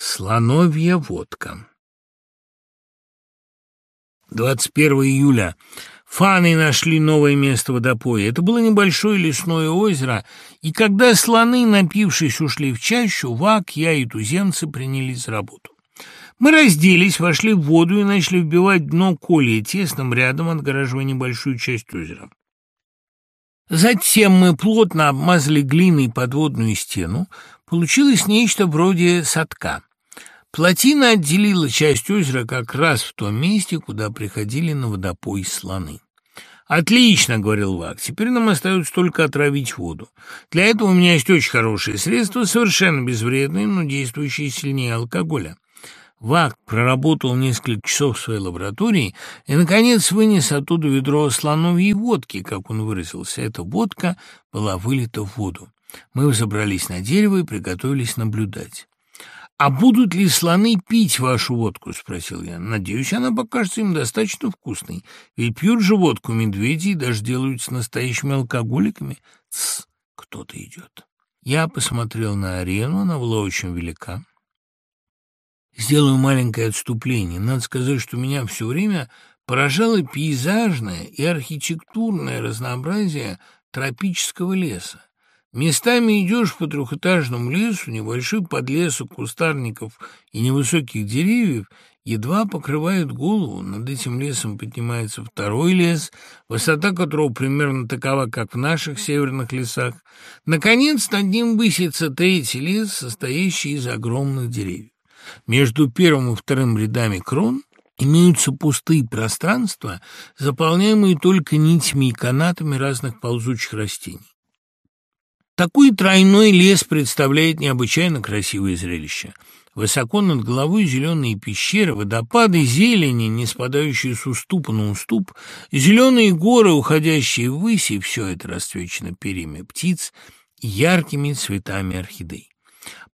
Слоновья водка. 21 июля. Фаны нашли новое место водопоя. Это было небольшое лесное озеро, и когда слоны, напившись, ушли в чащу, Вак, я и туземцы принялись за работу. Мы разделись, вошли в воду и начали вбивать дно колья, тесным рядом отгораживая небольшую часть озера. Затем мы плотно обмазали глиной подводную стену. Получилось нечто вроде садка. Плотина отделила часть озера как раз в том месте, куда приходили на водопой слоны. «Отлично», — говорил Вак, — «теперь нам остается только отравить воду. Для этого у меня есть очень хорошее средство, совершенно безвредное, но действующее сильнее алкоголя». Вак проработал несколько часов в своей лаборатории и, наконец, вынес оттуда ведро слоновьей водки, как он выразился. Эта водка была вылита в воду. Мы взобрались на дерево и приготовились наблюдать. «А будут ли слоны пить вашу водку?» — спросил я. «Надеюсь, она покажется им достаточно вкусной. Ведь пьют же водку медведи и даже делаются настоящими алкоголиками. Тсс, кто-то идет». Я посмотрел на арену, она была очень велика. Сделаю маленькое отступление. Надо сказать, что меня все время поражало пейзажное и архитектурное разнообразие тропического леса. Местами идешь по трехэтажному лесу, небольшой подлесок кустарников и невысоких деревьев едва покрывает голову. Над этим лесом поднимается второй лес, высота которого примерно такова, как в наших северных лесах. Наконец, над ним высится третий лес, состоящий из огромных деревьев. Между первым и вторым рядами крон имеются пустые пространства, заполняемые только нитями и канатами разных ползучих растений. Такой тройной лес представляет необычайно красивое зрелище. Высоко над головой зеленые пещеры, водопады, зелени, не спадающие с уступа на уступ, зеленые горы, уходящие ввысь, и все это расцвечено перьями птиц и яркими цветами орхидей.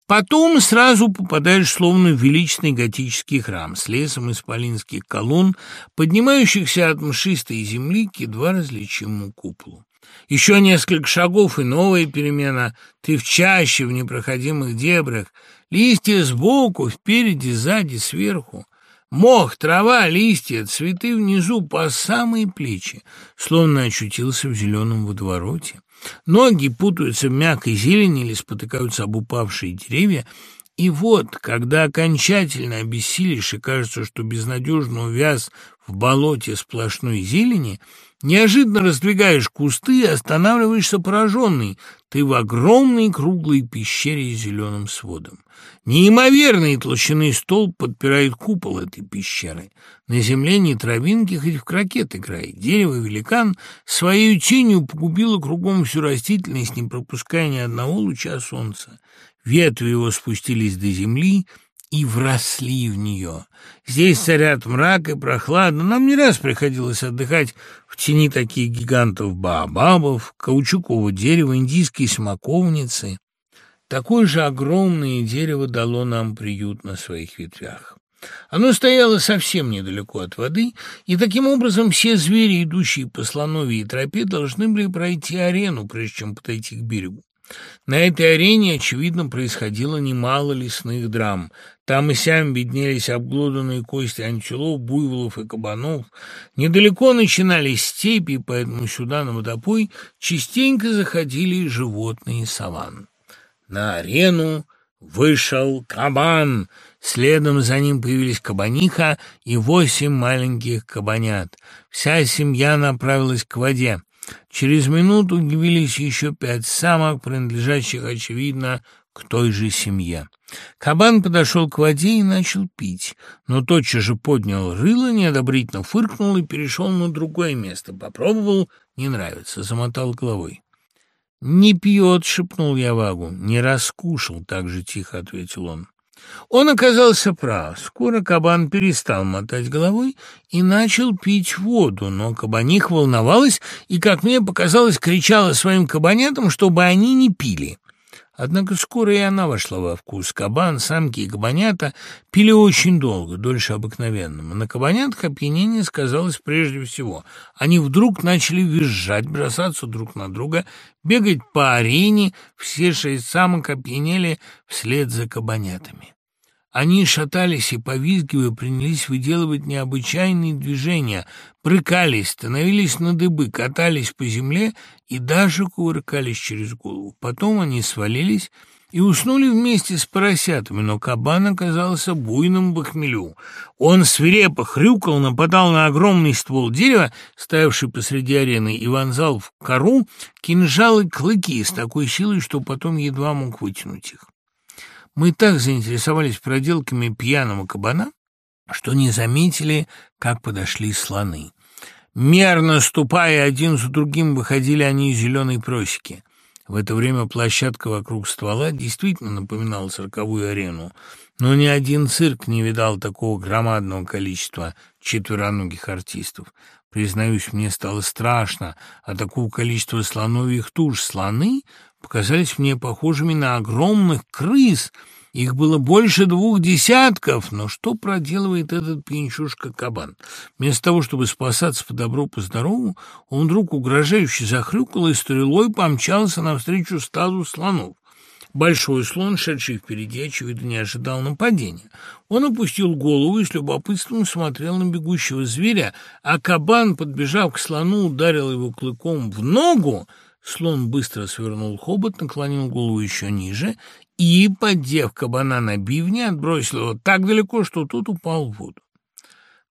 Потом сразу попадаешь словно в величный готический храм с лесом исполинских колонн, поднимающихся от мшистой земли к едва различимому куполу. Еще несколько шагов и новая перемена. Ты в чаще, в непроходимых дебрях. Листья сбоку, впереди, сзади, сверху. Мох, трава, листья, цветы внизу по самые плечи, словно очутился в зеленом водовороте. Ноги путаются в мягкой зелени или спотыкаются об упавшие деревья, и вот, когда окончательно обессилишь и кажется, что безнадежно увяз в болоте сплошной зелени, неожиданно раздвигаешь кусты и останавливаешься пораженный. Ты в огромной круглой пещере с зеленым сводом. Неимоверной толщины столб подпирает купол этой пещеры. На земле не травинки, хоть в крокет играет. Дерево-великан своей тенью погубило кругом всю растительность, не пропуская ни одного луча солнца. Ветви его спустились до земли и вросли в нее. Здесь царят мрак и прохладно. Нам не раз приходилось отдыхать в тени таких гигантов баобабов, каучукового дерева, индийской смоковницы. Такое же огромное дерево дало нам приют на своих ветвях. Оно стояло совсем недалеко от воды, и таким образом все звери, идущие по слоновьей тропе, должны были пройти арену, прежде чем подойти к берегу. На этой арене, очевидно, происходило немало лесных драм. Там и сям виднелись обглоданные кости антилоп, буйволов и кабанов. Недалеко начинались степи, поэтому сюда, на водопой, частенько заходили животные саван. На арену вышел кабан. Следом за ним появились кабаниха и восемь маленьких кабанят. Вся семья направилась к воде. Через минуту явились еще пять самок, принадлежащих, очевидно, к той же семье. Кабан подошел к воде и начал пить, но тотчас же поднял рыло, неодобрительно фыркнул и перешел на другое место. Попробовал, не нравится, замотал головой. «Не пьет», — шепнул я Вагу. «Не раскушал», — так же тихо ответил он. Он оказался прав. Скоро кабан перестал мотать головой и начал пить воду, но кабаних волновалась и, как мне показалось, кричала своим кабанятам, чтобы они не пили. Однако скоро и она вошла во вкус. Кабан, самки и кабанята пили очень долго, дольше обыкновенного. На кабанятах опьянение сказалось прежде всего. Они вдруг начали визжать, бросаться друг на друга, бегать по арене, все шесть самок опьянели вслед за кабанятами. Они шатались и, повизгивая, принялись выделывать необычайные движения, прыкались, становились на дыбы, катались по земле и даже кувыркались через голову. Потом они свалились и уснули вместе с поросятами, но кабан оказался буйным в хмелю. Он свирепо хрюкал, нападал на огромный ствол дерева, стоявший посреди арены, и вонзал в кору кинжалы клыки с такой силой, что потом едва мог вытянуть их. Мы так заинтересовались проделками пьяного кабана, что не заметили, как подошли слоны. Мерно ступая один за другим, выходили они из зеленой просеки. В это время площадка вокруг ствола действительно напоминала цирковую арену, но ни один цирк не видал такого громадного количества четвероногих артистов. Признаюсь, мне стало страшно от такого количества слоновьих туш. Слоны показались мне похожими на огромных крыс. Их было больше двух десятков, но что проделывает этот пьянчушка-кабан? Вместо того, чтобы спасаться по добру, по здорову, он вдруг угрожающе захрюкал и стрелой помчался навстречу стаду слонов. Большой слон, шедший впереди, очевидно, не ожидал нападения. Он опустил голову и с любопытством смотрел на бегущего зверя, а кабан, подбежав к слону, ударил его клыком в ногу, Слон быстро свернул хобот, наклонил голову еще ниже и, поддев кабана на бивне, отбросил его так далеко, что тот упал в воду.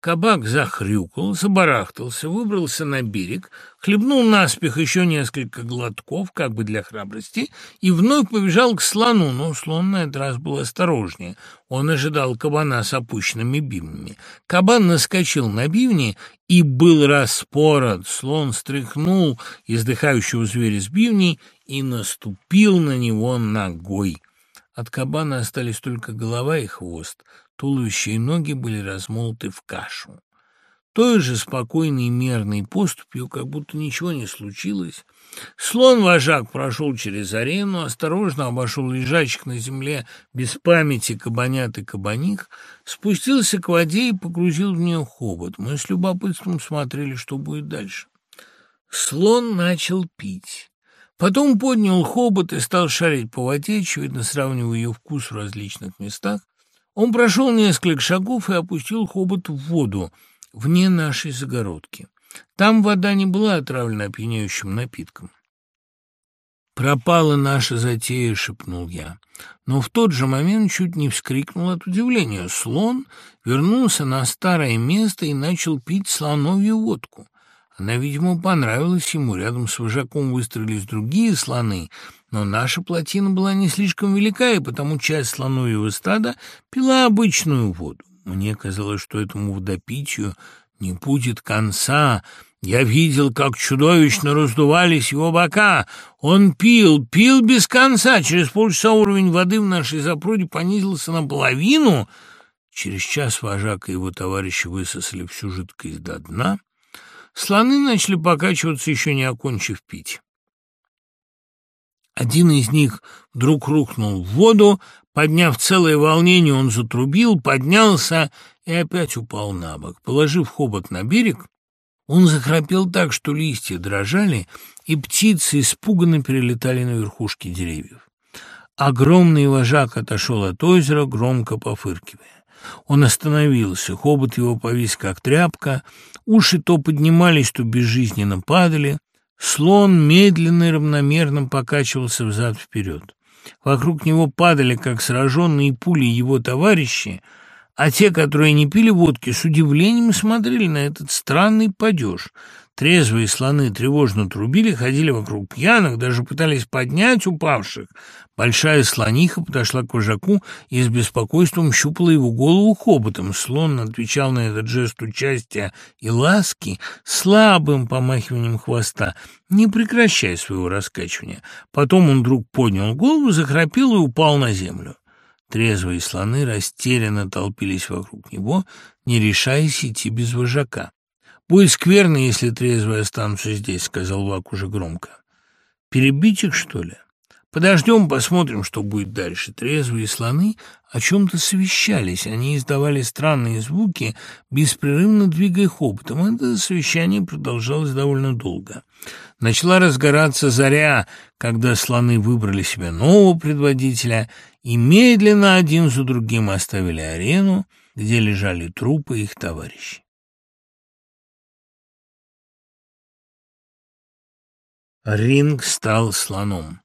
Кабак захрюкал, забарахтался, выбрался на берег, хлебнул наспех еще несколько глотков, как бы для храбрости, и вновь побежал к слону, но слон на этот раз был осторожнее. Он ожидал кабана с опущенными бивнями. Кабан наскочил на бивни и был распорот. Слон стряхнул издыхающего зверя с бивней и наступил на него ногой. От кабана остались только голова и хвост. Туловище и ноги были размолоты в кашу. Той же спокойной и мерной поступью, как будто ничего не случилось, слон-вожак прошел через арену, осторожно обошел лежащих на земле без памяти кабанят и кабаних, спустился к воде и погрузил в нее хобот. Мы с любопытством смотрели, что будет дальше. Слон начал пить. Потом поднял хобот и стал шарить по воде, очевидно, сравнивая ее вкус в различных местах, он прошел несколько шагов и опустил хобот в воду, вне нашей загородки. Там вода не была отравлена опьяняющим напитком. «Пропала наша затея», — шепнул я. Но в тот же момент чуть не вскрикнул от удивления. Слон вернулся на старое место и начал пить слоновью водку. Она, видимо, понравилась ему. Рядом с вожаком выстроились другие слоны, но наша плотина была не слишком велика, и потому часть слоновьего стада пила обычную воду. Мне казалось, что этому водопитию не будет конца. Я видел, как чудовищно раздувались его бока. Он пил, пил без конца. Через полчаса уровень воды в нашей запруде понизился наполовину. Через час вожак и его товарищи высосали всю жидкость до дна. Слоны начали покачиваться, еще не окончив пить. Один из них вдруг рухнул в воду, подняв целое волнение, он затрубил, поднялся и опять упал на бок. Положив хобот на берег, он захрапел так, что листья дрожали, и птицы испуганно перелетали на верхушки деревьев. Огромный вожак отошел от озера, громко пофыркивая. Он остановился, хобот его повис, как тряпка, уши то поднимались, то безжизненно падали, Слон медленно и равномерно покачивался взад-вперед. Вокруг него падали, как сраженные пули, его товарищи, а те, которые не пили водки, с удивлением смотрели на этот странный падеж. Трезвые слоны тревожно трубили, ходили вокруг пьяных, даже пытались поднять упавших. Большая слониха подошла к вожаку и с беспокойством щупала его голову хоботом. Слон отвечал на этот жест участия и ласки слабым помахиванием хвоста, не прекращая своего раскачивания. Потом он вдруг поднял голову, захрапел и упал на землю. Трезвые слоны растерянно толпились вокруг него, не решаясь идти без вожака. «Будет скверно, если трезвые останутся здесь», — сказал Вак уже громко. «Перебить их, что ли?» Подождем, посмотрим, что будет дальше. Трезвые слоны о чем-то совещались. Они издавали странные звуки, беспрерывно двигая хоботом. Это совещание продолжалось довольно долго. Начала разгораться заря, когда слоны выбрали себе нового предводителя и медленно один за другим оставили арену, где лежали трупы их товарищей. Ринг стал слоном.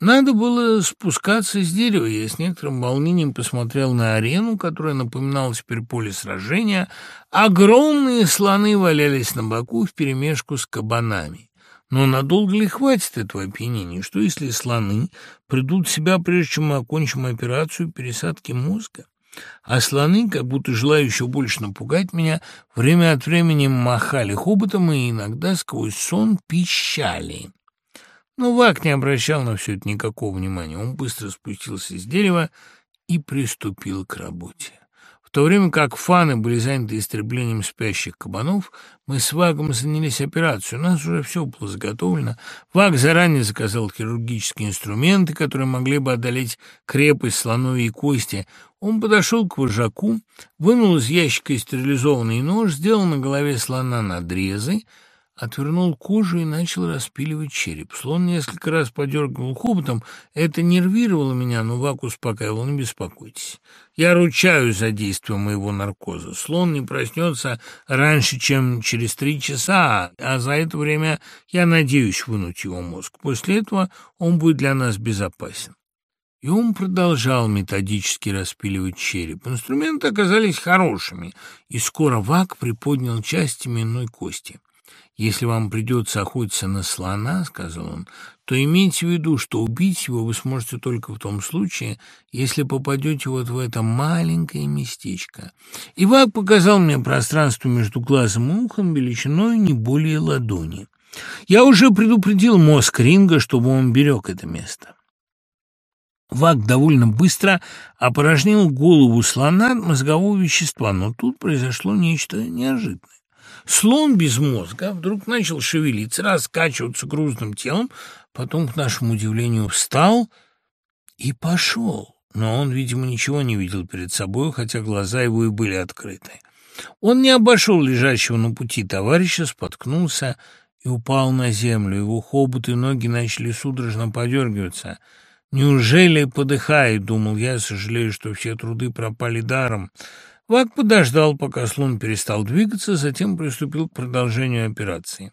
Надо было спускаться с дерева. Я с некоторым волнением посмотрел на арену, которая напоминала теперь поле сражения. Огромные слоны валялись на боку вперемешку с кабанами. Но надолго ли хватит этого опьянения? Что если слоны придут в себя, прежде чем мы окончим операцию пересадки мозга? А слоны, как будто желая еще больше напугать меня, время от времени махали хоботом и иногда сквозь сон пищали. Но Вак не обращал на все это никакого внимания. Он быстро спустился с дерева и приступил к работе. То время как фаны были заняты истреблением спящих кабанов, мы с Вагом занялись операцией. У нас уже все было заготовлено. Ваг заранее заказал хирургические инструменты, которые могли бы одолеть крепость слоновой кости. Он подошел к вожаку, вынул из ящика стерилизованный нож, сделал на голове слона надрезы, отвернул кожу и начал распиливать череп. Слон несколько раз подергивал хоботом. Это нервировало меня, но Вак успокаивал, не беспокойтесь. Я ручаюсь за действие моего наркоза. Слон не проснется раньше, чем через три часа, а за это время я надеюсь вынуть его мозг. После этого он будет для нас безопасен. И он продолжал методически распиливать череп. Инструменты оказались хорошими, и скоро Вак приподнял часть именной кости. «Если вам придется охотиться на слона, — сказал он, — то имейте в виду, что убить его вы сможете только в том случае, если попадете вот в это маленькое местечко». Ивак показал мне пространство между глазом и ухом величиной не более ладони. Я уже предупредил мозг Ринга, чтобы он берег это место. Вак довольно быстро опорожнил голову слона от мозгового вещества, но тут произошло нечто неожиданное. Слон без мозга вдруг начал шевелиться, раскачиваться грузным телом, потом, к нашему удивлению, встал и пошел. Но он, видимо, ничего не видел перед собой, хотя глаза его и были открыты. Он не обошел лежащего на пути товарища, споткнулся и упал на землю. Его хобот и ноги начали судорожно подергиваться. «Неужели подыхает?» — думал я, сожалею, что все труды пропали даром. Вак подождал, пока слон перестал двигаться, затем приступил к продолжению операции.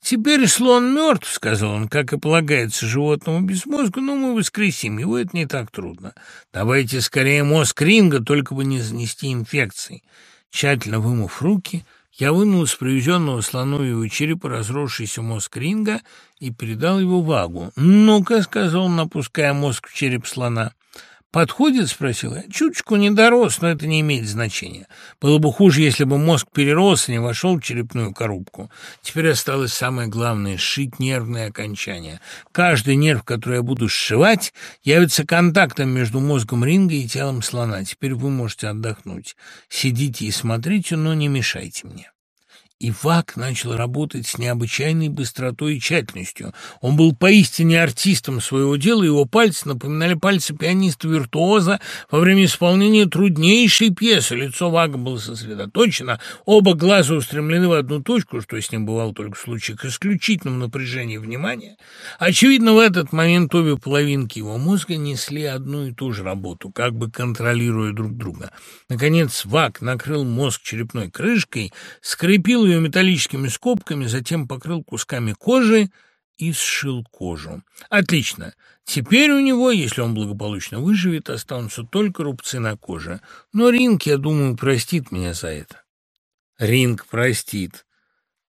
«Теперь слон мертв», — сказал он, — «как и полагается животному без мозга, но мы воскресим его, это не так трудно. Давайте скорее мозг ринга, только бы не занести инфекции». Тщательно вымыв руки, я вынул из привезенного слоновьего черепа разросшийся мозг ринга и передал его Вагу. «Ну-ка», — сказал он, напуская мозг в череп слона, — «Подходит?» — спросил я. «Чуточку не дорос, но это не имеет значения. Было бы хуже, если бы мозг перерос и не вошел в черепную коробку. Теперь осталось самое главное — сшить нервные окончания. Каждый нерв, который я буду сшивать, явится контактом между мозгом ринга и телом слона. Теперь вы можете отдохнуть. Сидите и смотрите, но не мешайте мне». И Вак начал работать с необычайной быстротой и тщательностью. Он был поистине артистом своего дела, его пальцы напоминали пальцы пианиста-виртуоза во время исполнения труднейшей пьесы. Лицо Вага было сосредоточено, оба глаза устремлены в одну точку, что с ним бывало только в случаях исключительного напряжения внимания. Очевидно, в этот момент обе половинки его мозга несли одну и ту же работу, как бы контролируя друг друга. Наконец Вак накрыл мозг черепной крышкой, скрепил ее металлическими скобками, затем покрыл кусками кожи и сшил кожу. Отлично. Теперь у него, если он благополучно выживет, останутся только рубцы на коже. Но Ринг, я думаю, простит меня за это. Ринг простит.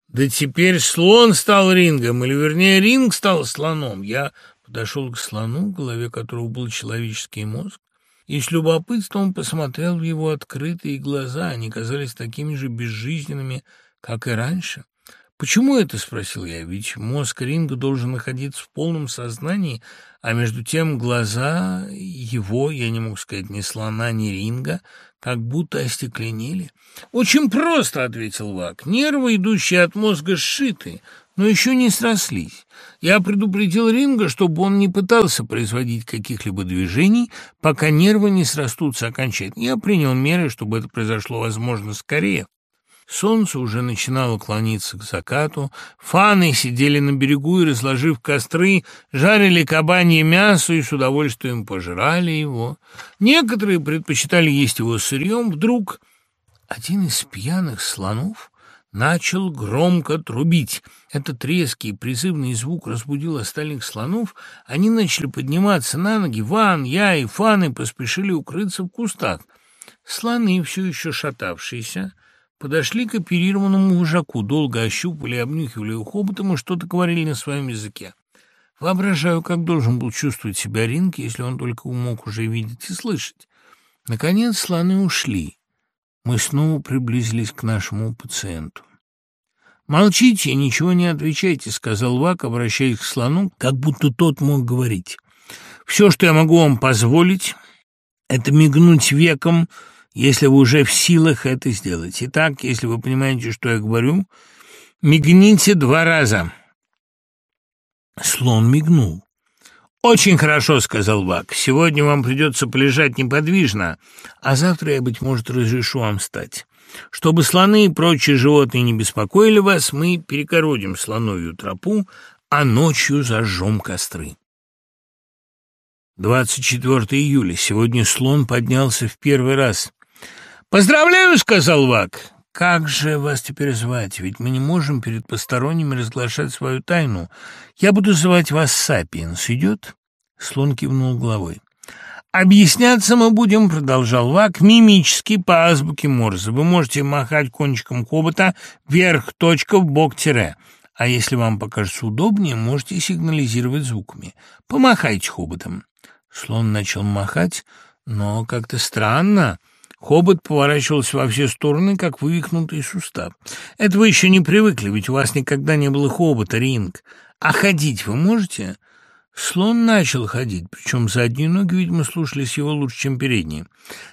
Да теперь слон стал рингом, или, вернее, ринг стал слоном. Я подошел к слону, в голове которого был человеческий мозг, и с любопытством посмотрел в его открытые глаза. Они казались такими же безжизненными, как и раньше. «Почему это?» — спросил я. «Ведь мозг Ринга должен находиться в полном сознании, а между тем глаза его, я не мог сказать ни слона, ни Ринга, как будто остекленели». «Очень просто», — ответил Вак. «Нервы, идущие от мозга, сшиты. но еще не срослись. Я предупредил Ринга, чтобы он не пытался производить каких-либо движений, пока нервы не срастутся окончательно. Я принял меры, чтобы это произошло, возможно, скорее. Солнце уже начинало клониться к закату, фаны сидели на берегу и, разложив костры, жарили кабанье мясо и с удовольствием пожирали его. Некоторые предпочитали есть его сырьем. Вдруг один из пьяных слонов начал громко трубить. Этот резкий призывный звук разбудил остальных слонов. Они начали подниматься на ноги. Ван, я и Фаны поспешили укрыться в кустах. Слоны, все еще шатавшиеся, подошли к оперированному вожаку, долго ощупали, обнюхивали его хоботом и что-то говорили на своем языке. Воображаю, как должен был чувствовать себя Ринг, если он только мог уже видеть и слышать. Наконец слоны ушли. Мы снова приблизились к нашему пациенту. «Молчите, ничего не отвечайте», — сказал Вак, обращаясь к слону, как будто тот мог говорить. «Все, что я могу вам позволить, это мигнуть веком, если вы уже в силах это сделать. Итак, если вы понимаете, что я говорю, мигните два раза». Слон мигнул. «Очень хорошо», — сказал Вак. «Сегодня вам придется полежать неподвижно, а завтра я, быть может, разрешу вам встать. Чтобы слоны и прочие животные не беспокоили вас, мы перекородим слоновью тропу, а ночью зажжем костры. 24 июля. Сегодня слон поднялся в первый раз. «Поздравляю!» — сказал Вак. «Как же вас теперь звать? Ведь мы не можем перед посторонними разглашать свою тайну. Я буду звать вас Сапиенс. Идет?» Слон кивнул головой. «Объясняться мы будем», — продолжал Вак, — «мимически по азбуке Морзе. Вы можете махать кончиком хобота вверх, точка, в бок, тире. А если вам покажется удобнее, можете сигнализировать звуками. Помахайте хоботом». Слон начал махать, но как-то странно. Хобот поворачивался во все стороны, как вывихнутый сустав. Это вы еще не привыкли, ведь у вас никогда не было хобота, ринг. А ходить вы можете? Слон начал ходить, причем задние ноги, видимо, слушались его лучше, чем передние.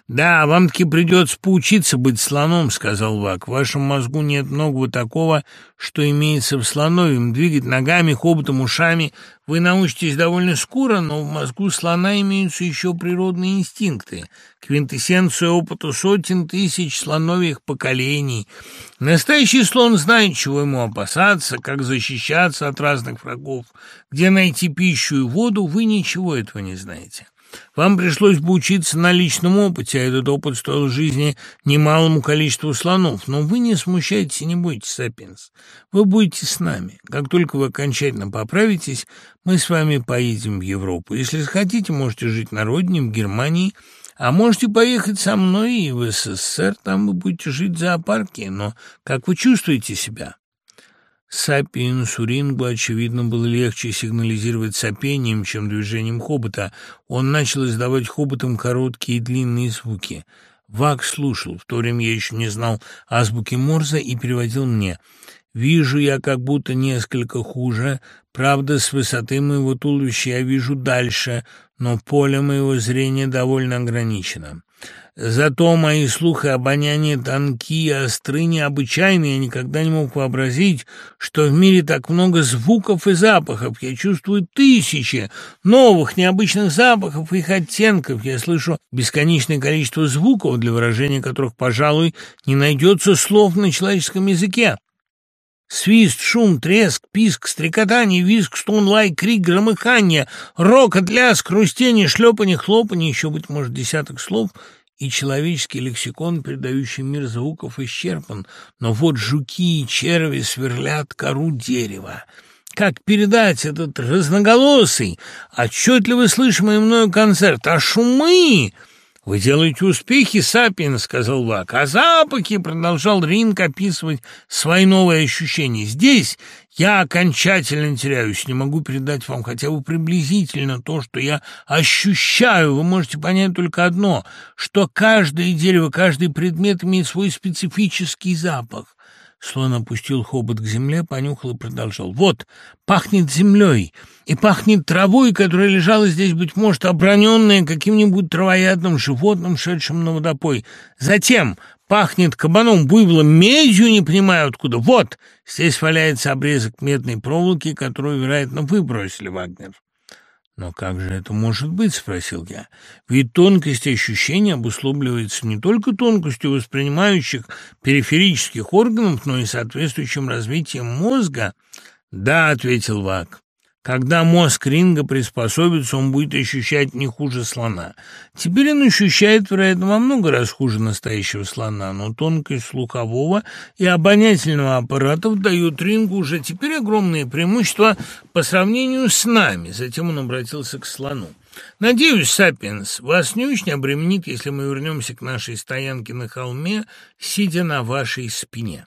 «Да, вам таки придется поучиться быть слоном», — сказал Вак. «В вашем мозгу нет многого такого, что имеется в слоновьем. Двигать ногами, хоботом, ушами вы научитесь довольно скоро, но в мозгу слона имеются еще природные инстинкты, квинтэссенция опыта сотен тысяч слоновьих поколений. Настоящий слон знает, чего ему опасаться, как защищаться от разных врагов, где найти пищу и воду, вы ничего этого не знаете. Вам пришлось бы учиться на личном опыте, а этот опыт стоил жизни немалому количеству слонов. Но вы не смущайтесь и не бойтесь, Сапиенс. Вы будете с нами. Как только вы окончательно поправитесь, мы с вами поедем в Европу. Если захотите, можете жить на родине, в Германии, а можете поехать со мной и в СССР, там вы будете жить в зоопарке. Но как вы чувствуете себя?» Сапиен Сурингу, очевидно, было легче сигнализировать сопением, чем движением хобота. Он начал издавать хоботом короткие и длинные звуки. Вак слушал, в то время я еще не знал азбуки Морзе и переводил мне. «Вижу я как будто несколько хуже. Правда, с высоты моего туловища я вижу дальше, но поле моего зрения довольно ограничено. Зато мои слух и обоняние тонкие, и остры, необычайные. Я никогда не мог вообразить, что в мире так много звуков и запахов. Я чувствую тысячи новых, необычных запахов и их оттенков. Я слышу бесконечное количество звуков, для выражения которых, пожалуй, не найдется слов на человеческом языке. Свист, шум, треск, писк, стрекотание, визг, стон, лай, крик, громыхание, рокот, лязг, хрустение, шлепанье, хлопанье, еще, быть может, десяток слов — и человеческий лексикон, передающий мир звуков, исчерпан, но вот жуки и черви сверлят кору дерева. Как передать этот разноголосый, отчетливо слышимый мною концерт? А шумы... «Вы делаете успехи, Сапиен», — сказал Вак. «А запахи», — продолжал Ринг описывать свои новые ощущения. «Здесь я окончательно теряюсь, не могу передать вам хотя бы приблизительно то, что я ощущаю. Вы можете понять только одно, что каждое дерево, каждый предмет имеет свой специфический запах. Слон опустил хобот к земле, понюхал и продолжал. «Вот, пахнет землей и пахнет травой, которая лежала здесь, быть может, оброненная каким-нибудь травоядным животным, шедшим на водопой. Затем Пахнет кабаном, буйволом, медью не понимаю откуда. Вот, здесь валяется обрезок медной проволоки, которую, вероятно, выбросили, Вагнер. «Но как же это может быть?» — спросил я. «Ведь тонкость ощущения обусловливается не только тонкостью воспринимающих периферических органов, но и соответствующим развитием мозга». «Да», — ответил Вак. Когда мозг ринга приспособится, он будет ощущать не хуже слона. Теперь он ощущает, вероятно, во много раз хуже настоящего слона, но тонкость слухового и обонятельного аппаратов дают рингу уже теперь огромные преимущества по сравнению с нами. Затем он обратился к слону. «Надеюсь, Сапиенс, вас не очень обременит, если мы вернемся к нашей стоянке на холме, сидя на вашей спине».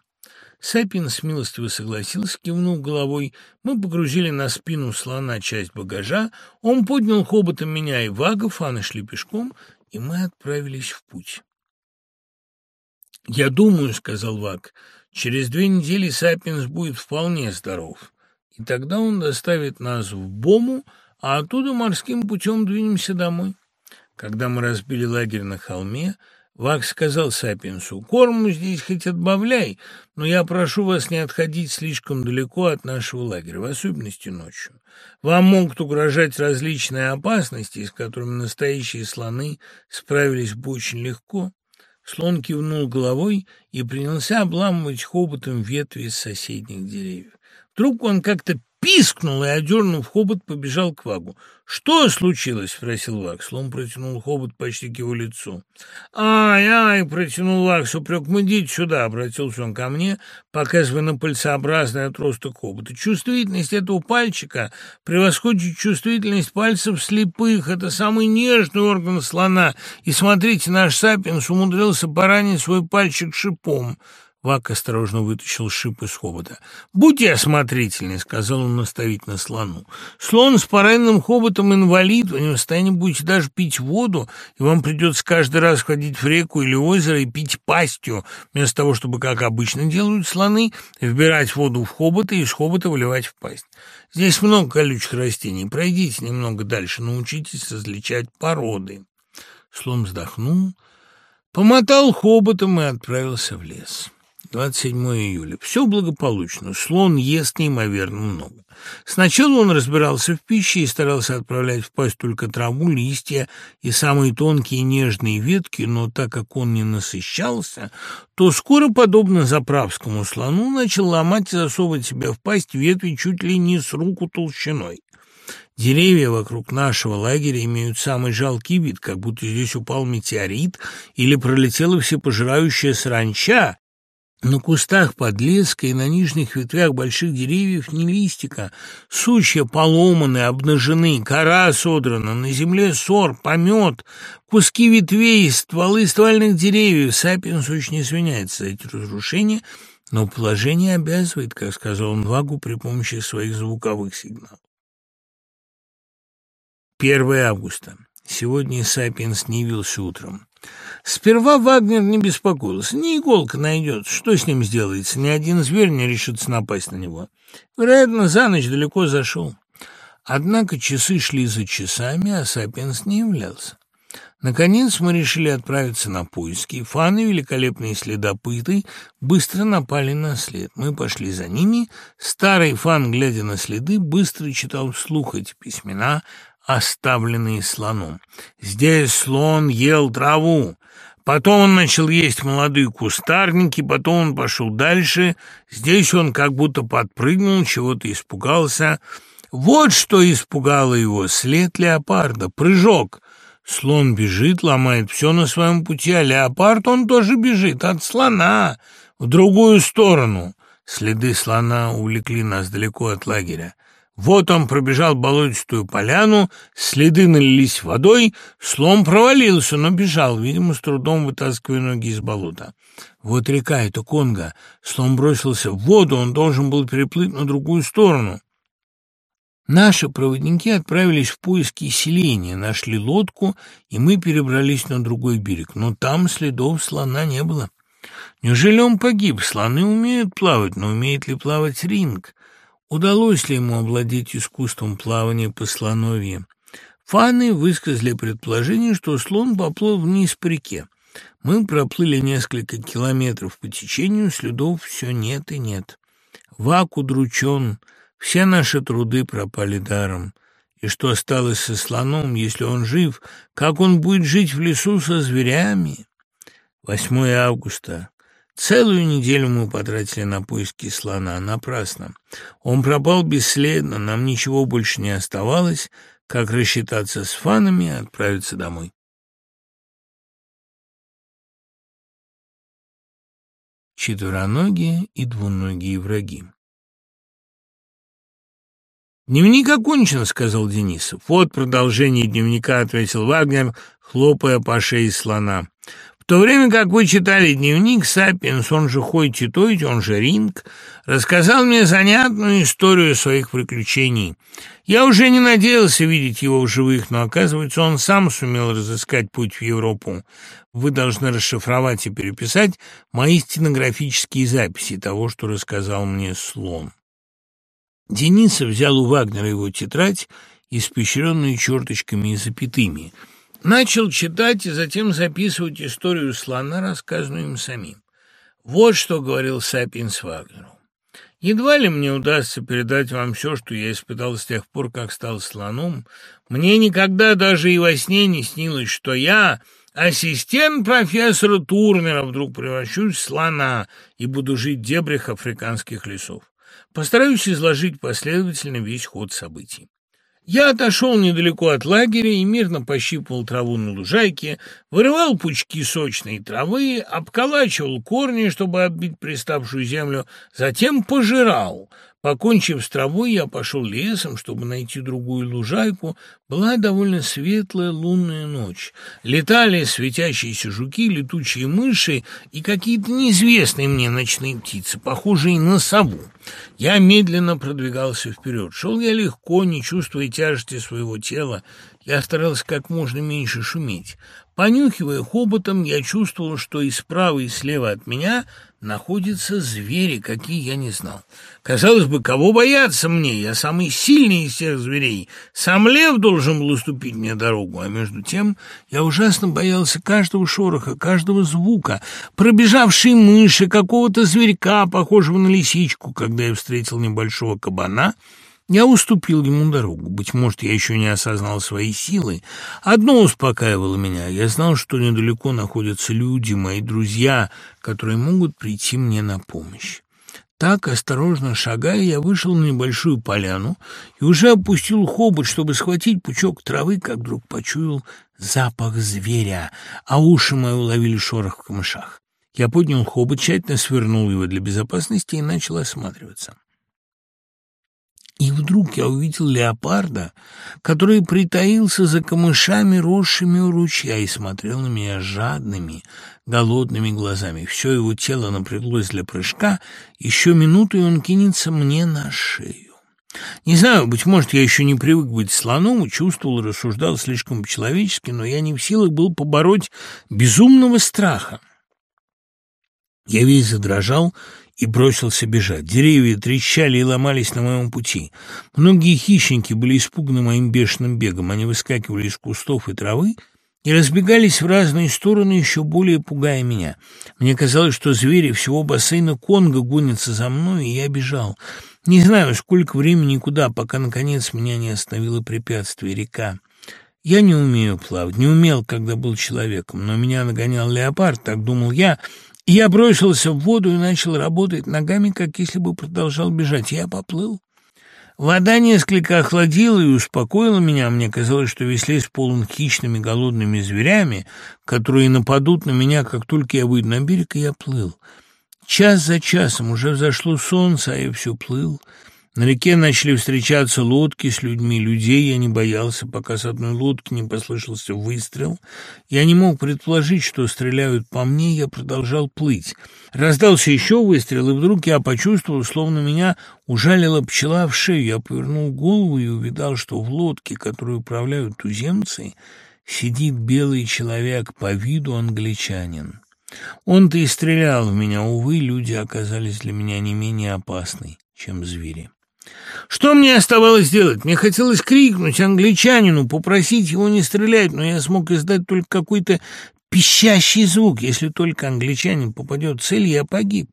Сапиенс милостиво согласился, кивнув головой. Мы погрузили на спину слона часть багажа. Он поднял хоботом меня и вагов, а нашли пешком, и мы отправились в путь. «Я думаю, — сказал Ваг, — через две недели Сапиенс будет вполне здоров, и тогда он доставит нас в Бому, а оттуда морским путем двинемся домой». Когда мы разбили лагерь на холме, Вак сказал Сапиенсу, «Корму здесь хоть отбавляй, но я прошу вас не отходить слишком далеко от нашего лагеря, в особенности ночью. Вам могут угрожать различные опасности, с которыми настоящие слоны справились бы очень легко». Слон кивнул головой и принялся обламывать хоботом ветви из соседних деревьев. Вдруг он как-то пискнул и, одернув хобот, побежал к Вагу. «Что случилось?» — спросил Ваг. Слон протянул хобот почти к его лицу. «Ай-ай!» — протянул Ваг с упреком. «Идите сюда!» — обратился он ко мне, показывая на пальцеобразный отросток хобота. «Чувствительность этого пальчика превосходит чувствительность пальцев слепых. Это самый нежный орган слона. И смотрите, наш сапиенс умудрился поранить свой пальчик шипом». Вак осторожно вытащил шип из хобота. «Будьте осмотрительны», — сказал он наставительно слону. «Слон с пораненным хоботом инвалид, вы не в состоянии будете даже пить воду, и вам придется каждый раз ходить в реку или озеро и пить пастью, вместо того, чтобы, как обычно делают слоны, вбирать воду в хобот и из хобота выливать в пасть. Здесь много колючих растений. Пройдите немного дальше, научитесь различать породы». Слон вздохнул, помотал хоботом и отправился в лес. 27 июля. Все благополучно. Слон ест неимоверно много. Сначала он разбирался в пище и старался отправлять в пасть только траву, листья и самые тонкие нежные ветки, но так как он не насыщался, то скоро, подобно заправскому слону, начал ломать и засовывать себе в пасть ветви чуть ли не с руку толщиной. Деревья вокруг нашего лагеря имеют самый жалкий вид, как будто здесь упал метеорит или пролетела всепожирающая саранча, на кустах подлеска и на нижних ветвях больших деревьев не листика, сучья поломаны, обнажены, кора содрана, на земле сор, помет, куски ветвей, стволы ствольных деревьев. Сапиенс очень извиняется за эти разрушения, но положение обязывает, как сказал он Вагу при помощи своих звуковых сигналов. 1 августа. Сегодня Сапиенс не явился утром. Сперва Вагнер не беспокоился. Не иголка найдется. Что с ним сделается? Ни один зверь не решится напасть на него. Вероятно, за ночь далеко зашел. Однако часы шли за часами, а Сапиенс не являлся. Наконец мы решили отправиться на поиски. Фаны, великолепные следопыты, быстро напали на след. Мы пошли за ними. Старый фан, глядя на следы, быстро читал вслух эти письмена, оставленные слоном. Здесь слон ел траву. Потом он начал есть молодые кустарники, потом он пошел дальше. Здесь он как будто подпрыгнул, чего-то испугался. Вот что испугало его — след леопарда, прыжок. Слон бежит, ломает все на своем пути, а леопард он тоже бежит от слона в другую сторону. Следы слона увлекли нас далеко от лагеря. Вот он пробежал болотистую поляну, следы налились водой, слом провалился, но бежал, видимо, с трудом вытаскивая ноги из болота. Вот река, это Конго. Слом бросился в воду, он должен был переплыть на другую сторону. Наши проводники отправились в поиски селения, нашли лодку, и мы перебрались на другой берег, но там следов слона не было. Неужели он погиб? Слоны умеют плавать, но умеет ли плавать ринг? Удалось ли ему овладеть искусством плавания по слоновье? Фаны высказали предположение, что слон поплыл вниз по реке. Мы проплыли несколько километров по течению, следов все нет и нет. Вак удручен, все наши труды пропали даром. И что осталось со слоном, если он жив? Как он будет жить в лесу со зверями? 8 августа. Целую неделю мы потратили на поиски слона. Напрасно. Он пропал бесследно, нам ничего больше не оставалось, как рассчитаться с фанами и отправиться домой. Четвероногие и двуногие враги «Дневник окончен», — сказал Денисов. «Вот продолжение дневника», — ответил Вагнер, хлопая по шее слона. «В то время как вы читали дневник, Сапиенс, он же Хойти Тойти, он же Ринг, рассказал мне занятную историю своих приключений. Я уже не надеялся видеть его в живых, но, оказывается, он сам сумел разыскать путь в Европу. Вы должны расшифровать и переписать мои стенографические записи того, что рассказал мне слон». Денисов взял у Вагнера его тетрадь, испещренную черточками и запятыми. Начал читать и затем записывать историю слона, рассказанную им самим. Вот что говорил Сапиенс Вагнеру. Едва ли мне удастся передать вам все, что я испытал с тех пор, как стал слоном. Мне никогда даже и во сне не снилось, что я, ассистент профессора Турнера, вдруг превращусь в слона и буду жить в дебрях африканских лесов. Постараюсь изложить последовательно весь ход событий. Я отошел недалеко от лагеря и мирно пощипывал траву на лужайке, вырывал пучки сочной травы, обколачивал корни, чтобы отбить приставшую землю, затем пожирал — Покончив с травой, я пошел лесом, чтобы найти другую лужайку. Была довольно светлая лунная ночь. Летали светящиеся жуки, летучие мыши и какие-то неизвестные мне ночные птицы, похожие на сову. Я медленно продвигался вперед. Шел я легко, не чувствуя тяжести своего тела. Я старался как можно меньше шуметь. Понюхивая хоботом, я чувствовал, что и справа, и слева от меня находятся звери, какие я не знал. Казалось бы, кого бояться мне? Я самый сильный из всех зверей. Сам лев должен был уступить мне дорогу, а между тем я ужасно боялся каждого шороха, каждого звука, пробежавшей мыши, какого-то зверька, похожего на лисичку, когда я встретил небольшого кабана — я уступил ему дорогу. Быть может, я еще не осознал свои силы. Одно успокаивало меня. Я знал, что недалеко находятся люди, мои друзья, которые могут прийти мне на помощь. Так, осторожно шагая, я вышел на небольшую поляну и уже опустил хобот, чтобы схватить пучок травы, как вдруг почуял запах зверя, а уши мои уловили шорох в камышах. Я поднял хобот, тщательно свернул его для безопасности и начал осматриваться. И вдруг я увидел леопарда, который притаился за камышами, росшими у ручья, и смотрел на меня жадными, голодными глазами. Все его тело напряглось для прыжка, еще минуту, и он кинется мне на шею. Не знаю, быть может, я еще не привык быть слоном чувствовал рассуждал слишком по-человечески, но я не в силах был побороть безумного страха. Я весь задрожал и бросился бежать. Деревья трещали и ломались на моем пути. Многие хищники были испуганы моим бешеным бегом. Они выскакивали из кустов и травы и разбегались в разные стороны, еще более пугая меня. Мне казалось, что звери всего бассейна Конго гонятся за мной, и я бежал. Не знаю, сколько времени и куда, пока, наконец, меня не остановило препятствие — река. Я не умею плавать, не умел, когда был человеком, но меня нагонял леопард, так думал я — я бросился в воду и начал работать ногами, как если бы продолжал бежать. Я поплыл. Вода несколько охладила и успокоила меня. Мне казалось, что весь лес полон хищными голодными зверями, которые нападут на меня, как только я выйду на берег, и я плыл. Час за часом уже взошло солнце, а я все плыл. На реке начали встречаться лодки с людьми. Людей я не боялся, пока с одной лодки не послышался выстрел. Я не мог предположить, что стреляют по мне, я продолжал плыть. Раздался еще выстрел, и вдруг я почувствовал, словно меня ужалила пчела в шею. Я повернул голову и увидал, что в лодке, которую управляют туземцы, сидит белый человек, по виду англичанин. Он-то и стрелял в меня. Увы, люди оказались для меня не менее опасны, чем звери. Что мне оставалось делать? Мне хотелось крикнуть англичанину, попросить его не стрелять, но я смог издать только какой-то пищащий звук. Если только англичанин попадет в цель, я погиб.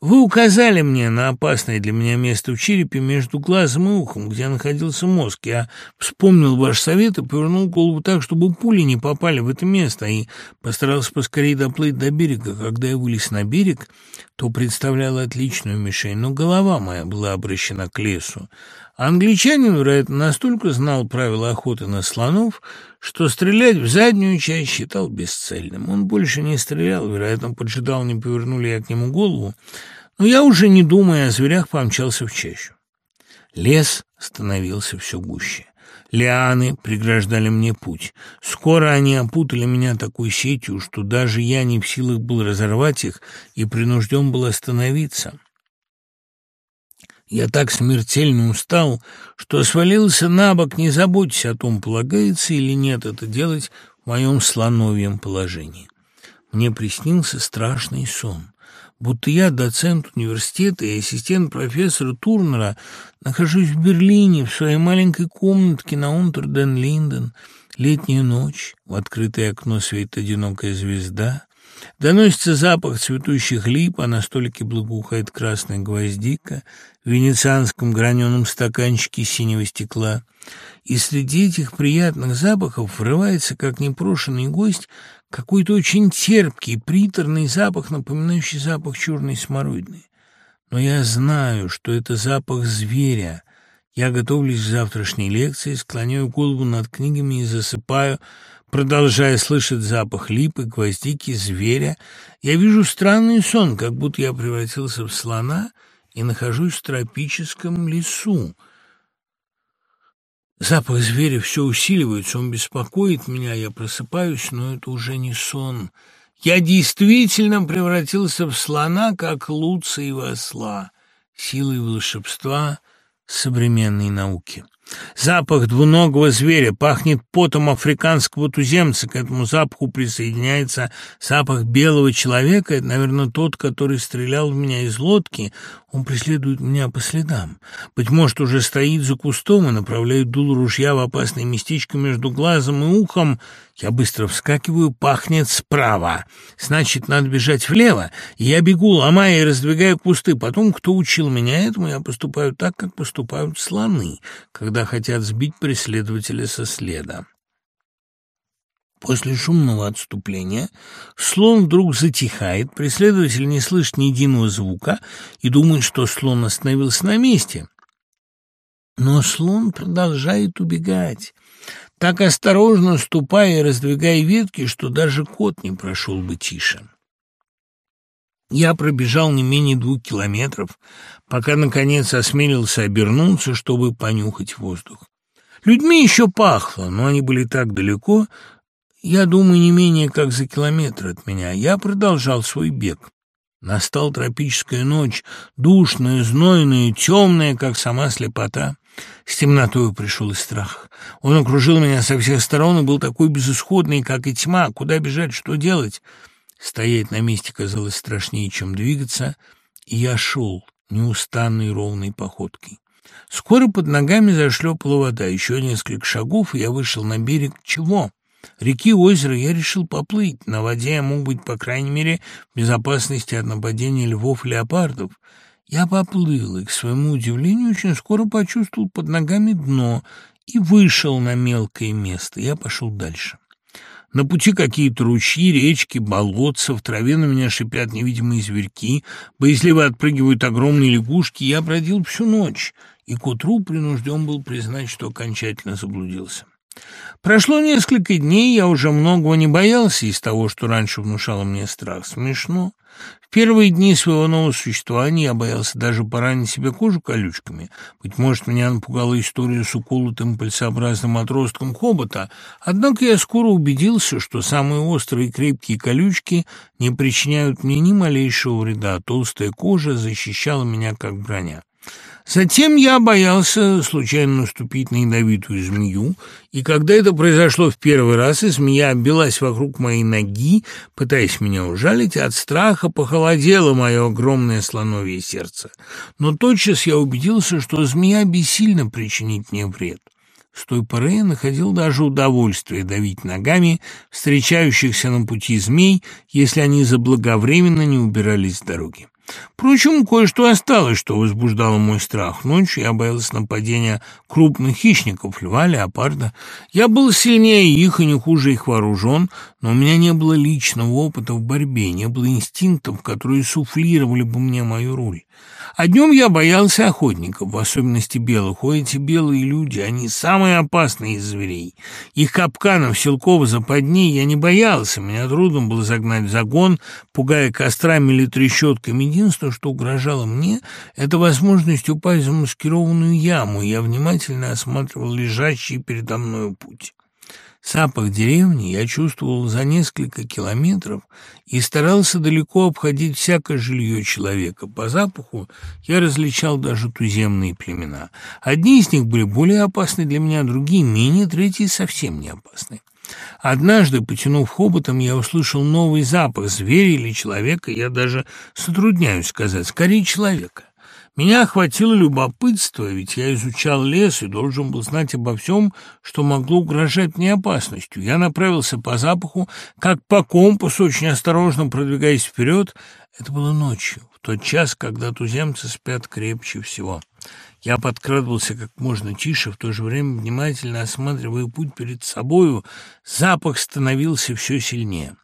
Вы указали мне на опасное для меня место в черепе между глазом и ухом, где находился мозг. Я вспомнил ваш совет и повернул голову так, чтобы пули не попали в это место, и постарался поскорее доплыть до берега. Когда я вылез на берег, то представлял отличную мишень, но голова моя была обращена к лесу. Англичанин, вероятно, настолько знал правила охоты на слонов, что стрелять в заднюю часть считал бесцельным. Он больше не стрелял, вероятно, поджидал, не повернули я к нему голову, но я уже, не думая о зверях, помчался в чащу. Лес становился все гуще. Лианы преграждали мне путь. Скоро они опутали меня такой сетью, что даже я не в силах был разорвать их и принужден был остановиться. Я так смертельно устал, что свалился на бок, не заботьтесь о том, полагается или нет это делать в моем слоновьем положении. Мне приснился страшный сон будто я, доцент университета и ассистент профессора Турнера, нахожусь в Берлине, в своей маленькой комнатке на Унтерден-Линден. Летняя ночь, в открытое окно светит одинокая звезда. Доносится запах цветущих лип, а на столике благоухает красная гвоздика в венецианском граненом стаканчике синего стекла. И среди этих приятных запахов врывается, как непрошенный гость, какой-то очень терпкий, приторный запах, напоминающий запах черной смородины. Но я знаю, что это запах зверя. Я готовлюсь к завтрашней лекции, склоняю голову над книгами и засыпаю, продолжая слышать запах липы, гвоздики, зверя. Я вижу странный сон, как будто я превратился в слона и нахожусь в тропическом лесу. Запах зверя все усиливается, он беспокоит меня, я просыпаюсь, но это уже не сон. Я действительно превратился в слона, как Луций в осла, силой волшебства современной науки. Запах двуногого зверя пахнет потом африканского туземца. К этому запаху присоединяется запах белого человека. Это, наверное, тот, который стрелял в меня из лодки. Он преследует меня по следам. Быть может, уже стоит за кустом и направляет дул ружья в опасное местечко между глазом и ухом. Я быстро вскакиваю, пахнет справа. Значит, надо бежать влево. Я бегу, ломая и раздвигая кусты. Потом, кто учил меня этому, я поступаю так, как поступают слоны, когда хотят сбить преследователя со следа. После шумного отступления слон вдруг затихает, преследователь не слышит ни единого звука и думает, что слон остановился на месте. Но слон продолжает убегать, так осторожно ступая и раздвигая ветки, что даже кот не прошел бы тише. Я пробежал не менее двух километров, пока, наконец, осмелился обернуться, чтобы понюхать воздух. Людьми еще пахло, но они были так далеко, я думаю, не менее как за километр от меня. Я продолжал свой бег. Настала тропическая ночь, душная, знойная, темная, как сама слепота. С темнотой пришел и страх. Он окружил меня со всех сторон и был такой безысходный, как и тьма. Куда бежать, что делать? Стоять на месте казалось страшнее, чем двигаться, и я шел неустанной ровной походкой. Скоро под ногами зашлепала вода. Еще несколько шагов, и я вышел на берег. Чего? Реки озера я решил поплыть. На воде я мог быть, по крайней мере, в безопасности от нападения львов и леопардов. Я поплыл, и, к своему удивлению, очень скоро почувствовал под ногами дно и вышел на мелкое место. Я пошел дальше. На пути какие-то ручьи, речки, болотца, в траве на меня шипят невидимые зверьки, боязливо отпрыгивают огромные лягушки. Я бродил всю ночь, и к утру принужден был признать, что окончательно заблудился. Прошло несколько дней, я уже многого не боялся из того, что раньше внушало мне страх. Смешно. Первые дни своего нового существования я боялся даже поранить себе кожу колючками. Быть может, меня напугала история с уколотым пальцеобразным отростком хобота, однако я скоро убедился, что самые острые и крепкие колючки не причиняют мне ни малейшего вреда, а толстая кожа защищала меня как броня. Затем я боялся случайно наступить на ядовитую змею, и когда это произошло в первый раз, и змея обвелась вокруг моей ноги, пытаясь меня ужалить, от страха похолодело мое огромное слоновье сердце. Но тотчас я убедился, что змея бессильно причинить мне вред. С той поры я находил даже удовольствие давить ногами встречающихся на пути змей, если они заблаговременно не убирались с дороги. Впрочем, кое-что осталось, что возбуждало мой страх. Ночью я боялся нападения крупных хищников, льва, леопарда. Я был сильнее их и не хуже их вооружен, но у меня не было личного опыта в борьбе, не было инстинктов, которые суфлировали бы мне мою роль. А днем я боялся охотников, в особенности белых. О, эти белые люди, они самые опасные из зверей. Их капканов, силков, западней я не боялся. Меня трудно было загнать в загон, пугая кострами или трещотками. Единственное, что угрожало мне, это возможность упасть в замаскированную яму. Я внимательно осматривал лежащий передо мной путь. Запах деревни я чувствовал за несколько километров и старался далеко обходить всякое жилье человека. По запаху я различал даже туземные племена. Одни из них были более опасны для меня, другие менее, третьи совсем не опасны. Однажды, потянув хоботом, я услышал новый запах зверя или человека, я даже затрудняюсь сказать, скорее человека. Меня охватило любопытство, ведь я изучал лес и должен был знать обо всем, что могло угрожать мне опасностью. Я направился по запаху, как по компасу, очень осторожно продвигаясь вперед. Это было ночью, в тот час, когда туземцы спят крепче всего. Я подкрадывался как можно тише, в то же время внимательно осматривая путь перед собою. Запах становился все сильнее.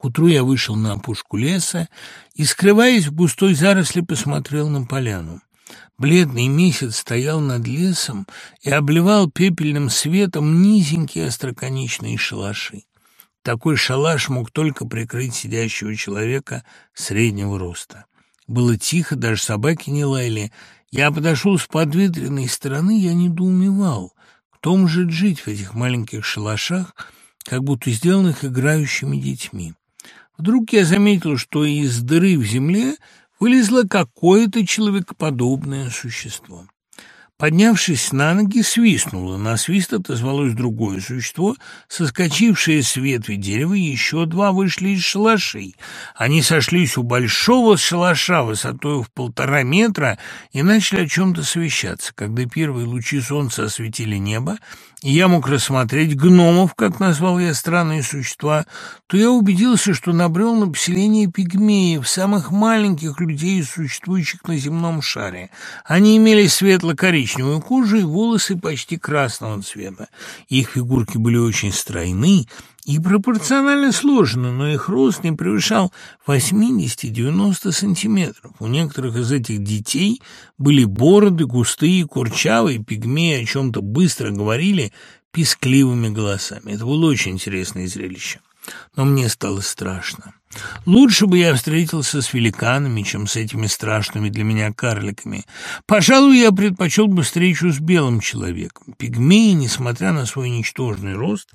К утру я вышел на опушку леса и, скрываясь в густой заросли, посмотрел на поляну. Бледный месяц стоял над лесом и обливал пепельным светом низенькие остроконечные шалаши. Такой шалаш мог только прикрыть сидящего человека среднего роста. Было тихо, даже собаки не лаяли. Я подошел с подветренной стороны, я недоумевал. Кто может жить в этих маленьких шалашах, как будто сделанных играющими детьми? Вдруг я заметил, что из дыры в земле вылезло какое-то человекоподобное существо. Поднявшись на ноги, свистнуло. На свист отозвалось другое существо, соскочившее с ветви дерева, еще два вышли из шалашей. Они сошлись у большого шалаша высотой в полтора метра и начали о чем-то совещаться. Когда первые лучи солнца осветили небо, и я мог рассмотреть гномов, как назвал я странные существа, то я убедился, что набрел на поселение пигмеев, самых маленьких людей, существующих на земном шаре. Они имели светло-коричневую кожу и волосы почти красного цвета. Их фигурки были очень стройны и пропорционально сложены, но их рост не превышал 80-90 сантиметров. У некоторых из этих детей были бороды густые, курчавые, пигмеи о чем-то быстро говорили пискливыми голосами. Это было очень интересное зрелище, но мне стало страшно. Лучше бы я встретился с великанами, чем с этими страшными для меня карликами. Пожалуй, я предпочел бы встречу с белым человеком. Пигмеи, несмотря на свой ничтожный рост,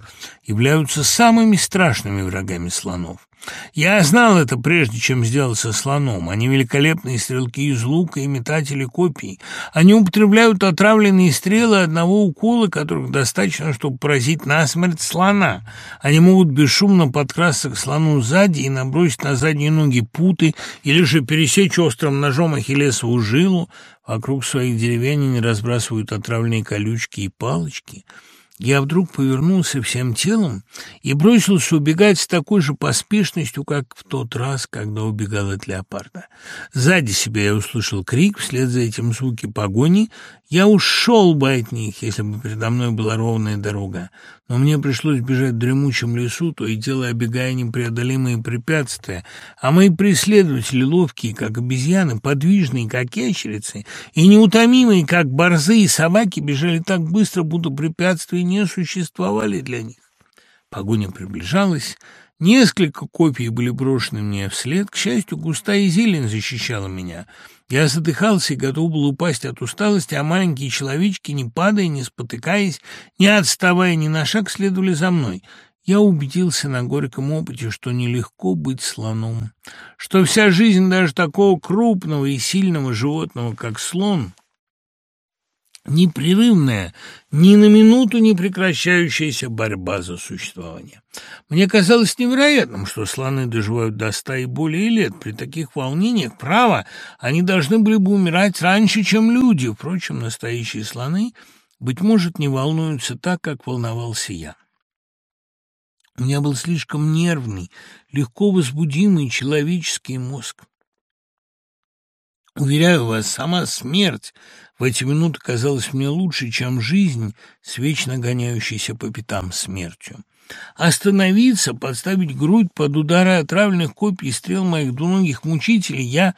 являются самыми страшными врагами слонов. Я знал это прежде, чем сделался слоном. Они великолепные стрелки из лука и метатели копий. Они употребляют отравленные стрелы одного укола, которых достаточно, чтобы поразить насмерть слона. Они могут бесшумно подкрасться к слону сзади и набросить на задние ноги путы или же пересечь острым ножом ахиллесову жилу. Вокруг своих деревень они разбрасывают отравленные колючки и палочки — я вдруг повернулся всем телом и бросился убегать с такой же поспешностью, как в тот раз, когда убегал от леопарда. Сзади себя я услышал крик, вслед за этим звуки погони. Я ушел бы от них, если бы передо мной была ровная дорога. Но мне пришлось бежать в дремучем лесу, то и дело обегая непреодолимые препятствия, а мои преследователи, ловкие, как обезьяны, подвижные, как ящерицы, и неутомимые, как борзы и собаки, бежали так быстро, будто препятствия не существовали для них. Погоня приближалась, несколько копий были брошены мне вслед, к счастью, густая зелень защищала меня — я задыхался и готов был упасть от усталости, а маленькие человечки, не падая, не спотыкаясь, не отставая ни на шаг, следовали за мной. Я убедился на горьком опыте, что нелегко быть слоном, что вся жизнь даже такого крупного и сильного животного, как слон — непрерывная, ни на минуту не прекращающаяся борьба за существование. Мне казалось невероятным, что слоны доживают до ста и более лет. При таких волнениях, право, они должны были бы умирать раньше, чем люди. Впрочем, настоящие слоны быть может, не волнуются так, как волновался я. У меня был слишком нервный, легко возбудимый человеческий мозг. Уверяю вас, сама смерть в эти минуты казалась мне лучше, чем жизнь с вечно гоняющейся по пятам смертью. Остановиться, подставить грудь под удары отравленных копий и стрел моих двуногих мучителей я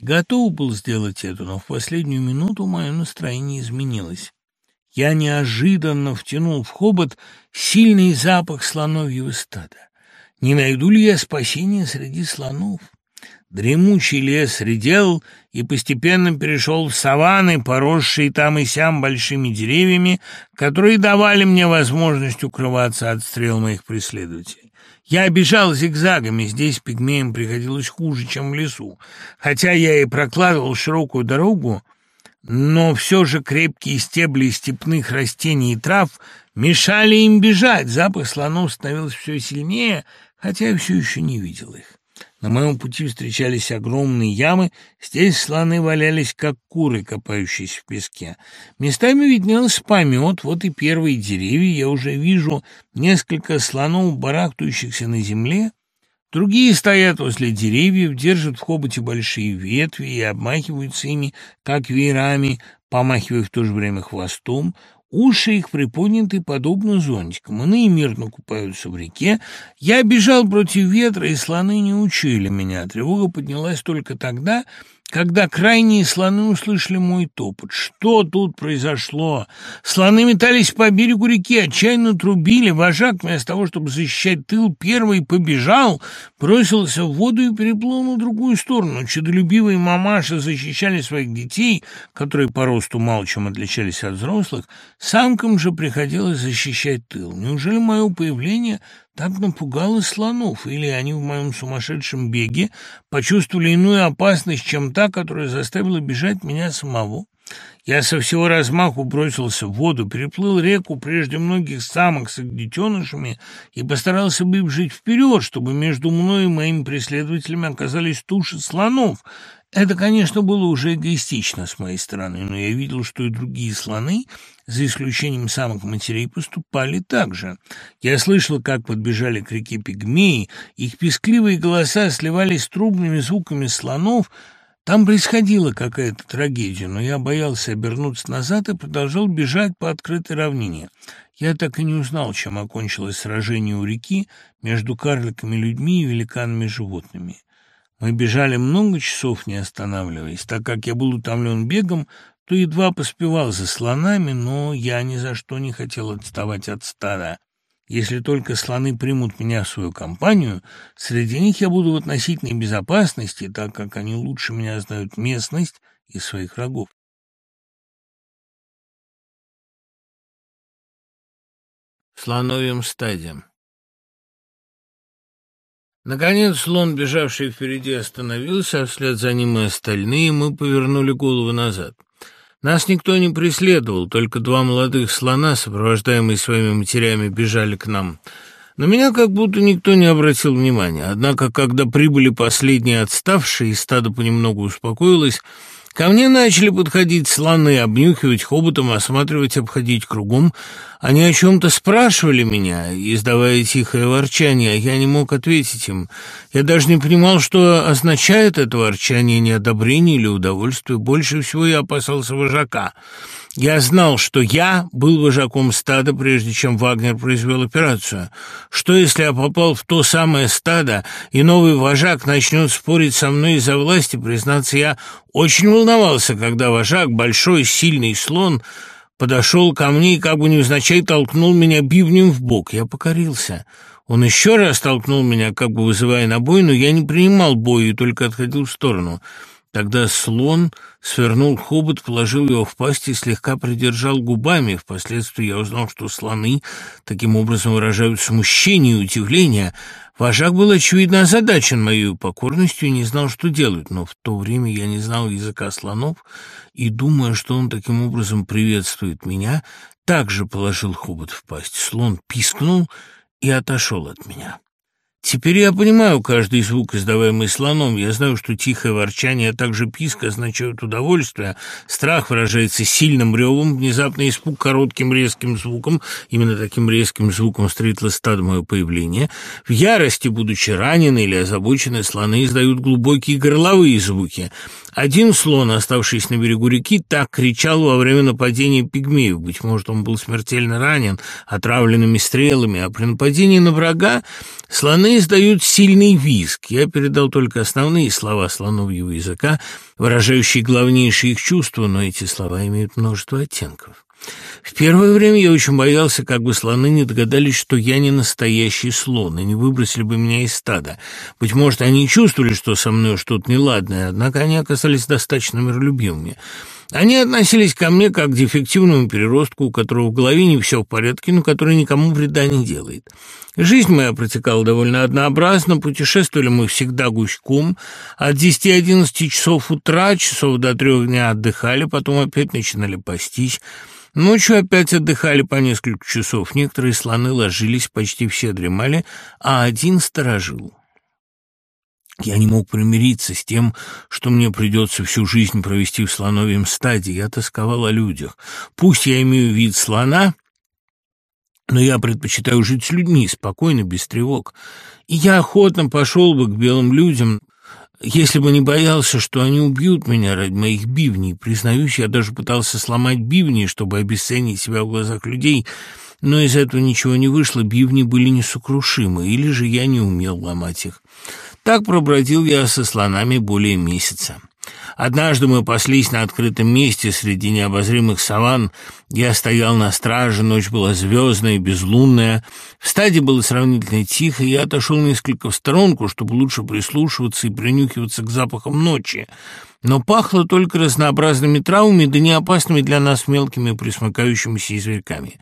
готов был сделать это, но в последнюю минуту мое настроение изменилось. Я неожиданно втянул в хобот сильный запах слоновьего стада. Не найду ли я спасения среди слонов? Дремучий лес редел и постепенно перешел в саванны, поросшие там и сям большими деревьями, которые давали мне возможность укрываться от стрел моих преследователей. Я бежал зигзагами, здесь пигмеям приходилось хуже, чем в лесу. Хотя я и прокладывал широкую дорогу, но все же крепкие стебли степных растений и трав мешали им бежать. Запах слонов становился все сильнее, хотя я все еще не видел их. На моем пути встречались огромные ямы, здесь слоны валялись, как куры, копающиеся в песке. Местами виднелся помет, вот и первые деревья, я уже вижу несколько слонов, барахтающихся на земле. Другие стоят возле деревьев, держат в хоботе большие ветви и обмахиваются ими, как веерами, помахивая в то же время хвостом. Уши их приподняты подобно зонтикам, иные мирно купаются в реке. Я бежал против ветра, и слоны не учили меня. Тревога поднялась только тогда, когда крайние слоны услышали мой топот. Что тут произошло? Слоны метались по берегу реки, отчаянно трубили. Вожак, вместо того, чтобы защищать тыл, первый побежал, бросился в воду и переплыл на другую сторону. Чудолюбивые мамаши защищали своих детей, которые по росту мало чем отличались от взрослых. Самкам же приходилось защищать тыл. Неужели мое появление так напугало слонов, или они в моем сумасшедшем беге почувствовали иную опасность, чем та, которая заставила бежать меня самого. Я со всего размаху бросился в воду, переплыл реку прежде многих самок с их детенышами и постарался выбежать вперед, чтобы между мной и моими преследователями оказались туши слонов. Это, конечно, было уже эгоистично с моей стороны, но я видел, что и другие слоны, за исключением самых матерей, поступали так же. Я слышал, как подбежали к реке пигмеи, их пескливые голоса сливались с трубными звуками слонов, там происходила какая-то трагедия, но я боялся обернуться назад и продолжал бежать по открытой равнине. Я так и не узнал, чем окончилось сражение у реки между карликами-людьми и великанами-животными. Мы бежали много часов, не останавливаясь. Так как я был утомлен бегом, то едва поспевал за слонами, но я ни за что не хотел отставать от стада. Если только слоны примут меня в свою компанию, среди них я буду в относительной безопасности, так как они лучше меня знают местность и своих врагов. В слоновьем стаде Наконец слон, бежавший впереди, остановился, а вслед за ним и остальные мы повернули голову назад. Нас никто не преследовал, только два молодых слона, сопровождаемые своими матерями, бежали к нам. На меня как будто никто не обратил внимания. Однако, когда прибыли последние отставшие, и стадо понемногу успокоилось, Ко мне начали подходить слоны, обнюхивать хоботом, осматривать, обходить кругом. Они о чем-то спрашивали меня, издавая тихое ворчание, а я не мог ответить им. Я даже не понимал, что означает это ворчание, неодобрение или удовольствие. Больше всего я опасался вожака. Я знал, что я был вожаком стада, прежде чем Вагнер произвел операцию. Что, если я попал в то самое стадо, и новый вожак начнет спорить со мной из-за власти? Признаться, я очень волновался, когда вожак, большой, сильный слон, подошел ко мне и как бы невзначай толкнул меня бивнем в бок. Я покорился. Он еще раз толкнул меня, как бы вызывая на бой, но я не принимал боя и только отходил в сторону. Тогда слон свернул хобот, положил его в пасть и слегка придержал губами. Впоследствии я узнал, что слоны таким образом выражают смущение и удивление. Вожак был, очевидно, озадачен моей покорностью и не знал, что делать, но в то время я не знал языка слонов и, думая, что он таким образом приветствует меня, также положил хобот в пасть. Слон пискнул и отошел от меня. Теперь я понимаю каждый звук, издаваемый слоном. Я знаю, что тихое ворчание, а также писк означают удовольствие. Страх выражается сильным ревом, внезапный испуг коротким резким звуком. Именно таким резким звуком встретило стадо мое появление. В ярости, будучи ранены или озабочены, слоны издают глубокие горловые звуки. Один слон, оставшийся на берегу реки, так кричал во время нападения пигмеев. Быть может, он был смертельно ранен, отравленными стрелами, а при нападении на врага слоны издают сильный визг. Я передал только основные слова слоновьего языка, выражающие главнейшие их чувства, но эти слова имеют множество оттенков. В первое время я очень боялся, как бы слоны не догадались, что я не настоящий слон, и не выбросили бы меня из стада. Быть может, они чувствовали, что со мной что-то неладное, однако они оказались достаточно миролюбивыми. Они относились ко мне как к дефективному переростку, у которого в голове не все в порядке, но который никому вреда не делает. Жизнь моя протекала довольно однообразно, путешествовали мы всегда гуськом. От 10-11 часов утра, часов до трех дня отдыхали, потом опять начинали пастись. Ночью опять отдыхали по несколько часов. Некоторые слоны ложились, почти все дремали, а один сторожил. Я не мог примириться с тем, что мне придется всю жизнь провести в слоновьем стаде. Я тосковал о людях. Пусть я имею вид слона, но я предпочитаю жить с людьми, спокойно, без тревог. И я охотно пошел бы к белым людям, если бы не боялся, что они убьют меня ради моих бивней. Признаюсь, я даже пытался сломать бивни, чтобы обесценить себя в глазах людей, но из этого ничего не вышло, бивни были несокрушимы, или же я не умел ломать их. Так пробродил я со слонами более месяца. Однажды мы паслись на открытом месте среди необозримых саван. Я стоял на страже, ночь была звездная, безлунная. В стаде было сравнительно тихо, я отошел несколько в сторонку, чтобы лучше прислушиваться и принюхиваться к запахам ночи. Но пахло только разнообразными травами, да не опасными для нас мелкими присмыкающимися зверьками.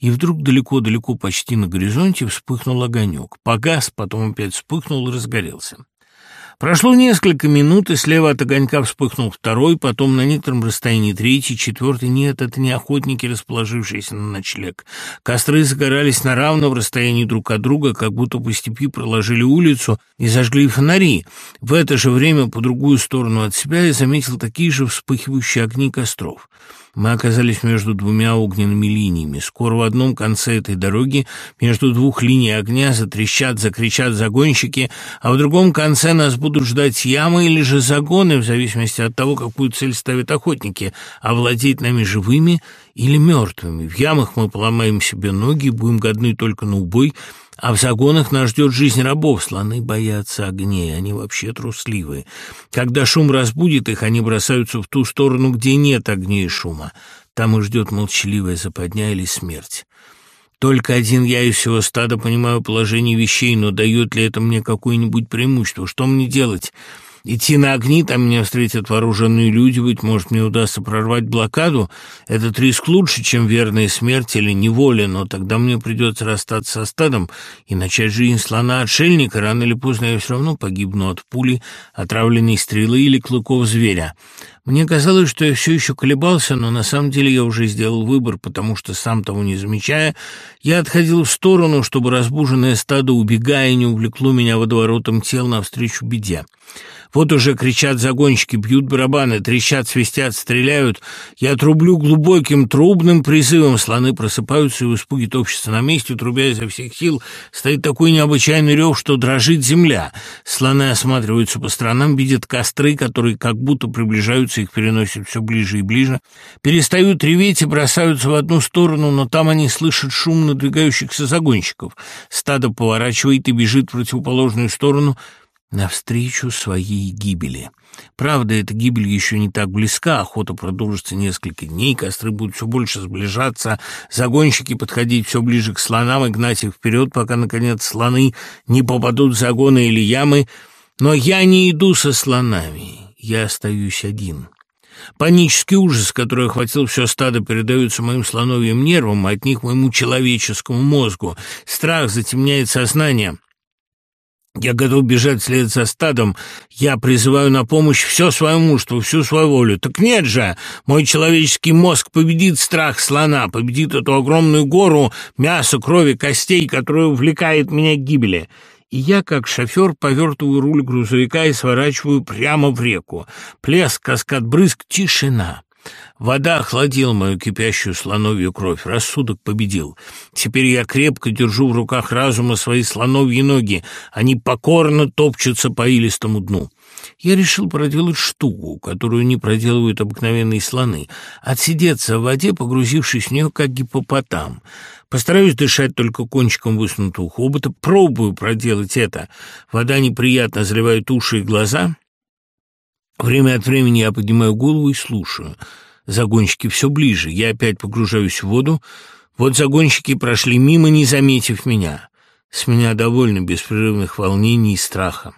И вдруг далеко-далеко, почти на горизонте, вспыхнул огонек. Погас, потом опять вспыхнул и разгорелся. Прошло несколько минут, и слева от огонька вспыхнул второй, потом на некотором расстоянии третий, четвертый. Нет, это не охотники, расположившиеся на ночлег. Костры загорались на равном расстоянии друг от друга, как будто по степи проложили улицу и зажгли фонари. В это же время по другую сторону от себя я заметил такие же вспыхивающие огни костров. Мы оказались между двумя огненными линиями. Скоро в одном конце этой дороги, между двух линий огня, затрещат, закричат загонщики, а в другом конце нас будут ждать ямы или же загоны, в зависимости от того, какую цель ставят охотники, овладеть нами живыми или мертвыми. В ямах мы поломаем себе ноги, будем годны только на убой, а в загонах нас ждет жизнь рабов. Слоны боятся огней, они вообще трусливые. Когда шум разбудит их, они бросаются в ту сторону, где нет огней и шума. Там их ждет молчаливая западня или смерть. Только один я из всего стада понимаю положение вещей, но дает ли это мне какое-нибудь преимущество? Что мне делать? Идти на огни, там меня встретят вооруженные люди, быть может, мне удастся прорвать блокаду. Этот риск лучше, чем верная смерть или неволя, но тогда мне придется расстаться со стадом и начать жизнь слона-отшельника. Рано или поздно я все равно погибну от пули, отравленной стрелы или клыков зверя. Мне казалось, что я все еще колебался, но на самом деле я уже сделал выбор, потому что, сам того не замечая, я отходил в сторону, чтобы разбуженное стадо, убегая, не увлекло меня водоворотом тел навстречу беде. Вот уже кричат загонщики, бьют барабаны, трещат, свистят, стреляют. Я трублю глубоким трубным призывом. Слоны просыпаются и в испуге на месте, трубя изо всех сил. Стоит такой необычайный рев, что дрожит земля. Слоны осматриваются по сторонам, видят костры, которые как будто приближаются, их переносят все ближе и ближе. Перестают реветь и бросаются в одну сторону, но там они слышат шум надвигающихся загонщиков. Стадо поворачивает и бежит в противоположную сторону — навстречу своей гибели. Правда, эта гибель еще не так близка, охота продолжится несколько дней, костры будут все больше сближаться, загонщики подходить все ближе к слонам и гнать их вперед, пока, наконец, слоны не попадут в загоны или ямы. Но я не иду со слонами, я остаюсь один». Панический ужас, который охватил все стадо, передается моим слоновьим нервам, а от них моему человеческому мозгу. Страх затемняет сознание. Я готов бежать вслед за стадом. Я призываю на помощь все свое мужество, всю свою волю. Так нет же! Мой человеческий мозг победит страх слона, победит эту огромную гору мяса, крови, костей, которая увлекает меня к гибели. и я, как шофер, повертываю руль грузовика и сворачиваю прямо в реку. Плеск, каскад брызг, тишина. Вода охладила мою кипящую слоновью кровь, рассудок победил. Теперь я крепко держу в руках разума свои слоновьи ноги, они покорно топчутся по илистому дну. Я решил проделать штуку, которую не проделывают обыкновенные слоны, отсидеться в воде, погрузившись в нее, как гипопотам. Постараюсь дышать только кончиком высунутого хобота, пробую проделать это. Вода неприятно заливает уши и глаза. Время от времени я поднимаю голову и слушаю — Загонщики все ближе. Я опять погружаюсь в воду. Вот загонщики прошли мимо, не заметив меня. С меня довольно беспрерывных волнений и страха.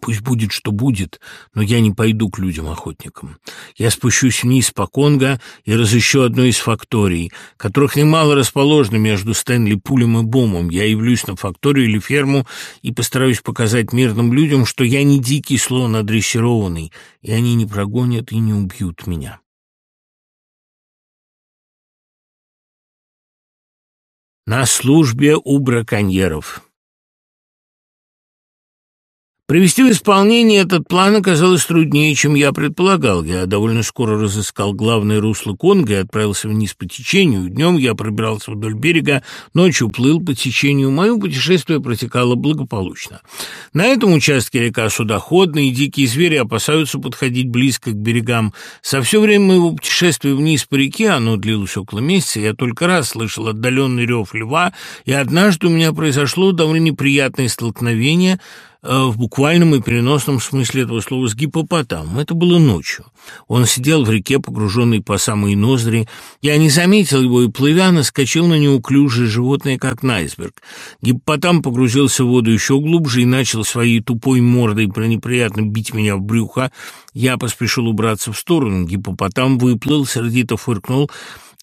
Пусть будет, что будет, но я не пойду к людям-охотникам. Я спущусь вниз по Конго и разыщу одну из факторий, которых немало расположено между Стэнли Пулем и Бомом. Я явлюсь на факторию или ферму и постараюсь показать мирным людям, что я не дикий слон, а дрессированный, и они не прогонят и не убьют меня. На службе у браконьеров Привести в исполнение этот план оказалось труднее, чем я предполагал. Я довольно скоро разыскал главное русло Конго и отправился вниз по течению. Днем я пробирался вдоль берега, ночью плыл по течению. Мое путешествие протекало благополучно. На этом участке река судоходная, и дикие звери опасаются подходить близко к берегам. Со все время моего путешествия вниз по реке, оно длилось около месяца, я только раз слышал отдаленный рев льва, и однажды у меня произошло довольно неприятное столкновение – в буквальном и переносном смысле этого слова с гипопотамом. Это было ночью. Он сидел в реке, погруженный по самые ноздри. Я не заметил его и, плывя, наскочил на неуклюжее животное, как на айсберг. Гипопотам погрузился в воду еще глубже и начал своей тупой мордой пренеприятно бить меня в брюхо. Я поспешил убраться в сторону. Гипопотам выплыл, сердито фыркнул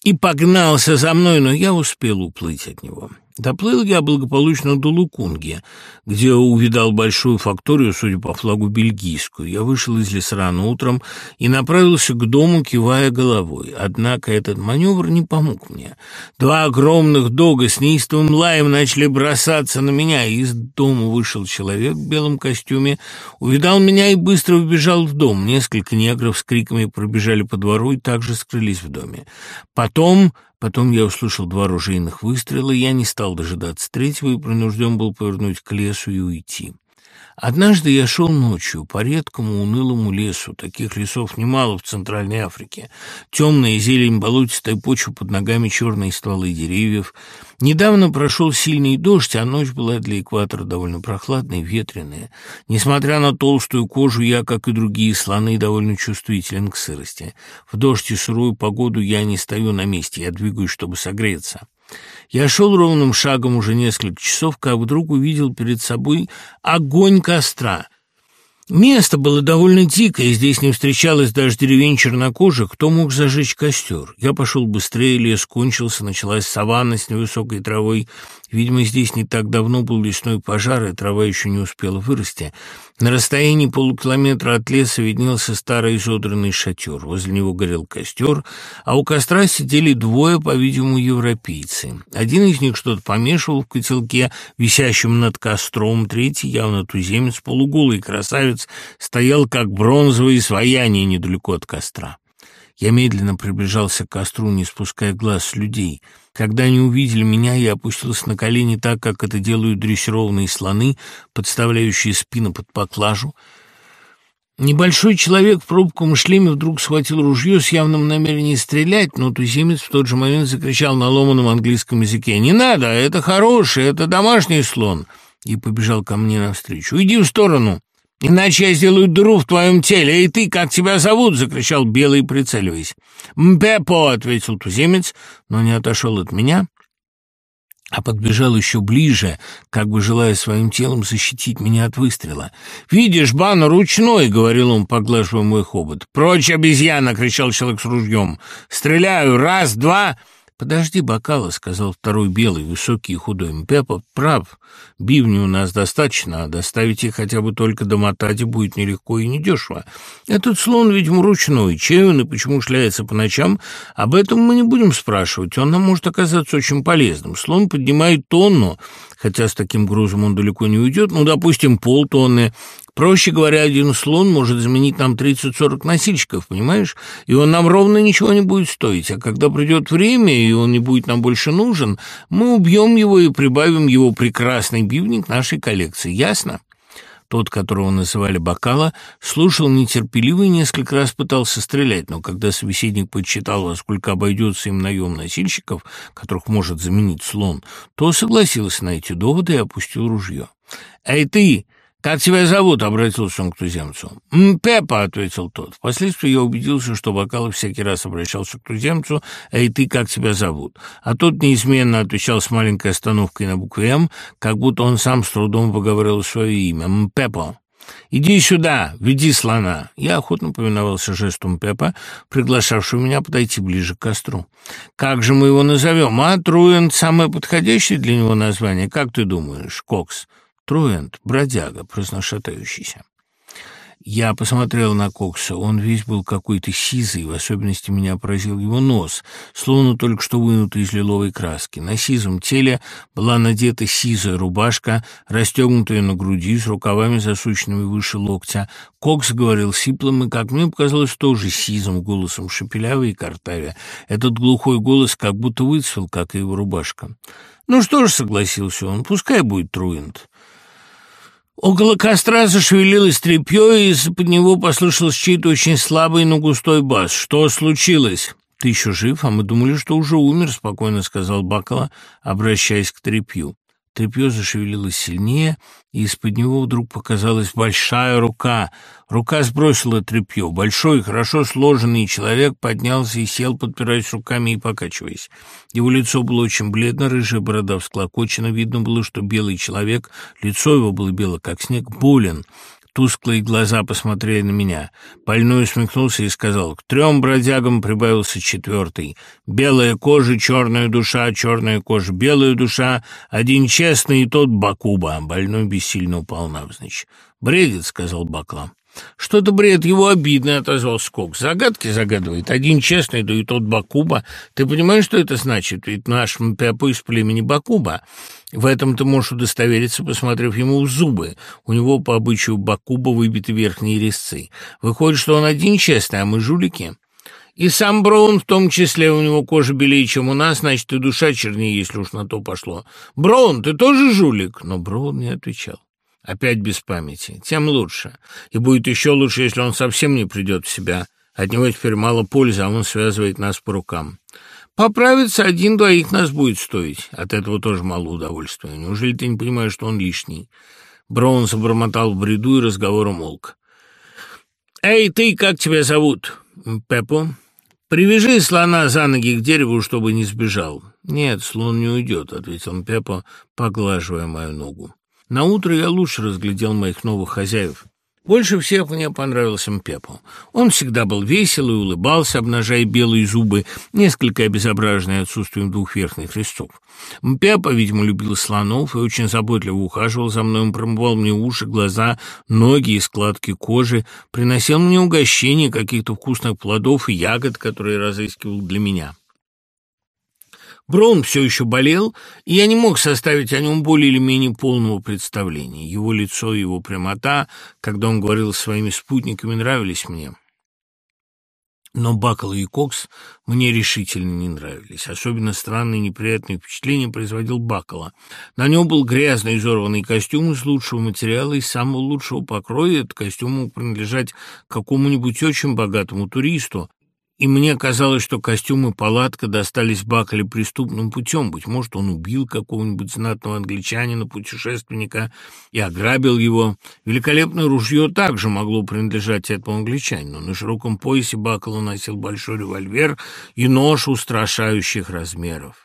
и погнался за мной, но я успел уплыть от него. Доплыл я благополучно до Лукунги, где увидал большую факторию, судя по флагу, бельгийскую. Я вышел из леса рано утром и направился к дому, кивая головой. Однако этот маневр не помог мне. Два огромных дога с неистовым лаем начали бросаться на меня. Из дома вышел человек в белом костюме, увидал меня и быстро вбежал в дом. Несколько негров с криками пробежали по двору и также скрылись в доме. Потом Потом я услышал два ружейных выстрела, я не стал дожидаться третьего и принужден был повернуть к лесу и уйти. Однажды я шел ночью по редкому унылому лесу. Таких лесов немало в Центральной Африке. Темная зелень, болотистая почва под ногами, черные стволы деревьев. Недавно прошел сильный дождь, а ночь была для экватора довольно прохладной, ветреная. Несмотря на толстую кожу, я, как и другие слоны, довольно чувствителен к сырости. В дождь и сырую погоду я не стою на месте, я двигаюсь, чтобы согреться. Я шел ровным шагом уже несколько часов, как вдруг увидел перед собой огонь костра. Место было довольно дикое, здесь не встречалось даже деревень чернокожих, кто мог зажечь костер. Я пошел быстрее, лес кончился, началась саванна с невысокой травой. Видимо, здесь не так давно был лесной пожар, и трава еще не успела вырасти. На расстоянии полукилометра от леса виднелся старый изодранный шатер. Возле него горел костер, а у костра сидели двое, по-видимому, европейцы. Один из них что-то помешивал в котелке, висящем над костром, третий, явно туземец, полуголый красавец, стоял как бронзовое изваяние недалеко от костра. Я медленно приближался к костру, не спуская глаз с людей. Когда они увидели меня, я опустился на колени так, как это делают дрессированные слоны, подставляющие спину под поклажу. Небольшой человек в пробковом шлеме вдруг схватил ружье с явным намерением стрелять, но туземец в тот же момент закричал на ломаном английском языке «Не надо, это хороший, это домашний слон!» и побежал ко мне навстречу. «Иди в сторону!» «Иначе я сделаю дыру в твоем теле. Эй, ты, как тебя зовут?» — закричал Белый, прицеливаясь. «Мпепо!» — ответил туземец, но не отошел от меня, а подбежал еще ближе, как бы желая своим телом защитить меня от выстрела. «Видишь, Бана ручной!» — говорил он, поглаживая мой хобот. «Прочь, обезьяна!» — кричал человек с ружьем. «Стреляю! Раз, два!» «Подожди, бокала», — сказал второй белый, высокий и худой. «Пеппа прав. Бивни у нас достаточно, а доставить их хотя бы только до Матади будет нелегко и недешево. Этот слон, видимо, ручной, чей он и почему шляется по ночам, об этом мы не будем спрашивать. Он нам может оказаться очень полезным. Слон поднимает тонну, хотя с таким грузом он далеко не уйдет, ну, допустим, полтонны. Проще говоря, один слон может заменить нам 30-40 носильщиков, понимаешь? И он нам ровно ничего не будет стоить. А когда придет время, и он не будет нам больше нужен, мы убьем его и прибавим его прекрасный бивник нашей коллекции. Ясно? Тот, которого называли Бакала, слушал нетерпеливо и несколько раз пытался стрелять, но когда собеседник подсчитал, сколько обойдется им наем носильщиков, которых может заменить слон, то согласился на эти доводы и опустил ружье. «Эй, ты!» «Как тебя зовут?» — обратился он к туземцу. «Пеппа», — ответил тот. Впоследствии я убедился, что Бакалов всякий раз обращался к туземцу, «Эй, ты, как тебя зовут?» А тот неизменно отвечал с маленькой остановкой на букве «М», как будто он сам с трудом выговорил свое имя. «Пеппа». «Иди сюда, веди слона!» Я охотно повиновался жестом Пеппа, приглашавшего меня подойти ближе к костру. «Как же мы его назовем, а? Труэнд — самое подходящее для него название, как ты думаешь, Кокс?» Труэнд, бродяга, праздношатающийся. Я посмотрел на Кокса. Он весь был какой-то сизый, в особенности меня поразил его нос, словно только что вынутый из лиловой краски. На сизом теле была надета сизая рубашка, расстегнутая на груди, с рукавами засученными выше локтя. Кокс говорил сиплым и, как мне показалось, тоже сизым голосом, шепелявый и картавя. Этот глухой голос как будто выцвел, как и его рубашка. «Ну что ж», — согласился он, — «пускай будет Труинд». Около костра зашевелилось тряпье, и из-под него послышался чей-то очень слабый, но густой бас. «Что случилось?» «Ты еще жив, а мы думали, что уже умер», — спокойно сказал Бакала, обращаясь к тряпью. Тряпье зашевелилось сильнее, и из-под него вдруг показалась большая рука. Рука сбросила тряпье. Большой, хорошо сложенный человек поднялся и сел, подпираясь руками и покачиваясь. Его лицо было очень бледно, рыжая борода всклокочена. Видно было, что белый человек, лицо его было бело, как снег, болен. Тусклые глаза посмотрели на меня. Больной усмехнулся и сказал, «К трем бродягам прибавился четвертый. Белая кожа, черная душа, черная кожа, белая душа, один честный и тот Бакуба». Больной бессильно упал навзничь. «Бредит», — сказал Бакла. «Что-то бред его обидно», — отозвался Кок. «Загадки загадывает. Один честный, да и тот Бакуба. Ты понимаешь, что это значит? Ведь наш Мпепо из племени Бакуба. В этом ты можешь удостовериться, посмотрев ему в зубы. У него по обычаю Бакуба выбиты верхние резцы. Выходит, что он один честный, а мы жулики». И сам Броун, в том числе, у него кожа белее, чем у нас, значит, и душа чернее, если уж на то пошло. Броун, ты тоже жулик?» Но Броун не отвечал. Опять без памяти. Тем лучше. И будет еще лучше, если он совсем не придет в себя. От него теперь мало пользы, а он связывает нас по рукам. Поправиться один-двоих нас будет стоить. От этого тоже мало удовольствия. Неужели ты не понимаешь, что он лишний?» Браун забормотал в бреду, и разговор умолк. «Эй, ты, как тебя зовут?» «Пеппо». «Привяжи слона за ноги к дереву, чтобы не сбежал». «Нет, слон не уйдет», — ответил Пеппо, поглаживая мою ногу. На утро я лучше разглядел моих новых хозяев. Больше всех мне понравился Мпепо. Он всегда был весел и улыбался, обнажая белые зубы, несколько обезображенные отсутствием двух верхних резцов. Мпепо, видимо, любил слонов и очень заботливо ухаживал за мной. Он промывал мне уши, глаза, ноги и складки кожи, приносил мне угощения каких-то вкусных плодов и ягод, которые разыскивал для меня. Браун все еще болел, и я не мог составить о нем более или менее полного представления. Его лицо и его прямота, когда он говорил с своими спутниками, нравились мне. Но Бакала и Кокс мне решительно не нравились. Особенно странное и неприятное впечатление производил Бакала. На нем был грязный изорванный костюм из лучшего материала, из самого лучшего покроя. Этот костюм мог принадлежать какому-нибудь очень богатому туристу, и мне казалось, что костюм и палатка достались Бакале преступным путем. Быть может, он убил какого-нибудь знатного англичанина, путешественника, и ограбил его. Великолепное ружье также могло принадлежать этому англичанину. На широком поясе Бакала носил большой револьвер и нож устрашающих размеров.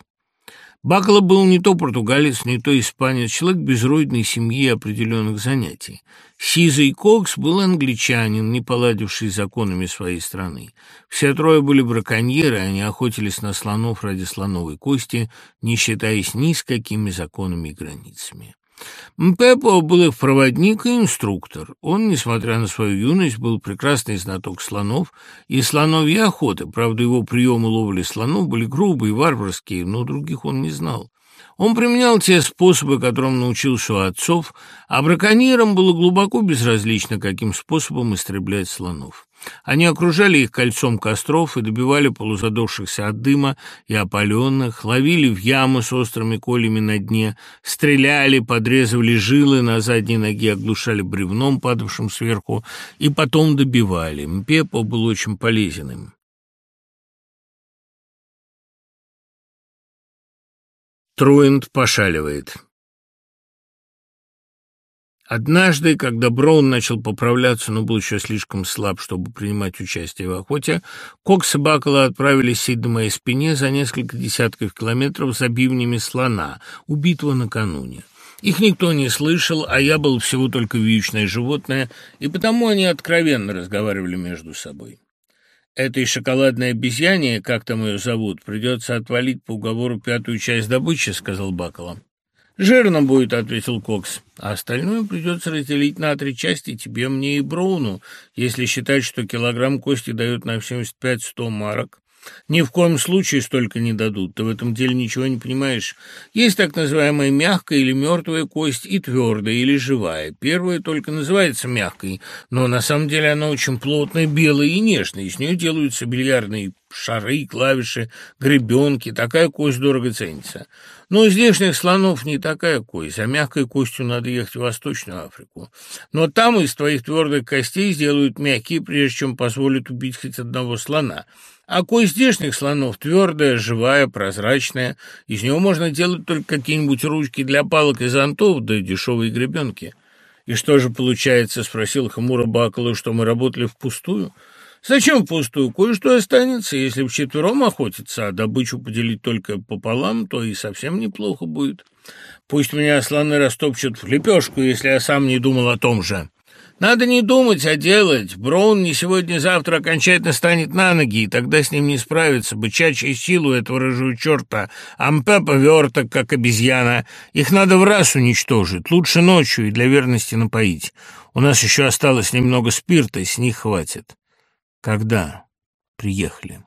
Бакала был не то португалец, не то испанец, человек безродной семьи и определенных занятий. Сизый Кокс был англичанин, не поладивший законами своей страны. Все трое были браконьеры, они охотились на слонов ради слоновой кости, не считаясь ни с какими законами и границами. Мпепо был их проводник и инструктор. Он, несмотря на свою юность, был прекрасный знаток слонов и слоновьей охоты. Правда, его приемы ловли слонов были грубые, варварские, но других он не знал. Он применял те способы, которым научился у отцов, а браконьерам было глубоко безразлично, каким способом истреблять слонов. Они окружали их кольцом костров и добивали полузадохшихся от дыма и опаленных, ловили в ямы с острыми колями на дне, стреляли, подрезывали жилы на задней ноге, оглушали бревном, падавшим сверху, и потом добивали. Мпепо был очень полезен им. Труинд пошаливает. Однажды, когда Браун начал поправляться, но был еще слишком слаб, чтобы принимать участие в охоте, Кокс и Бакала отправились сидя на моей спине за несколько десятков километров за бивнями слона, убитого накануне. Их никто не слышал, а я был всего только вьючное животное, и потому они откровенно разговаривали между собой. Этой шоколадной обезьяне, как там ее зовут, придется отвалить по уговору пятую часть добычи, — сказал Бакала. «Жирно будет», — ответил Кокс. «А остальное придется разделить на три части, тебе, мне и Броуну, если считать, что килограмм кости дает на 75-100 марок. Ни в коем случае столько не дадут, ты в этом деле ничего не понимаешь. Есть так называемая мягкая или мертвая кость и твердая или живая. Первая только называется мягкой, но на самом деле она очень плотная, белая и нежная, из нее делаются бильярдные шары, клавиши, гребенки, такая кость дорого ценится. Но у здешних слонов не такая кость, за мягкой костью надо ехать в Восточную Африку. Но там из твоих твердых костей сделают мягкие, прежде чем позволят убить хоть одного слона. А кость здешних слонов твердая, живая, прозрачная. Из него можно делать только какие-нибудь ручки для палок и зонтов, да дешевые гребенки. «И что же получается?» — спросил хмуро Бакала, что мы работали впустую. «Зачем впустую? Кое-что останется. Если вчетвером охотиться, а добычу поделить только пополам, то и совсем неплохо будет. Пусть меня слоны растопчут в лепешку, если я сам не думал о том же». Надо не думать, а делать. Браун не сегодня-завтра окончательно станет на ноги, и тогда с ним не справиться. Бычачья силу этого рыжего черта, ампепа верток, как обезьяна. Их надо в раз уничтожить, лучше ночью и для верности напоить. У нас еще осталось немного спирта, и с них хватит. Когда? Приехали.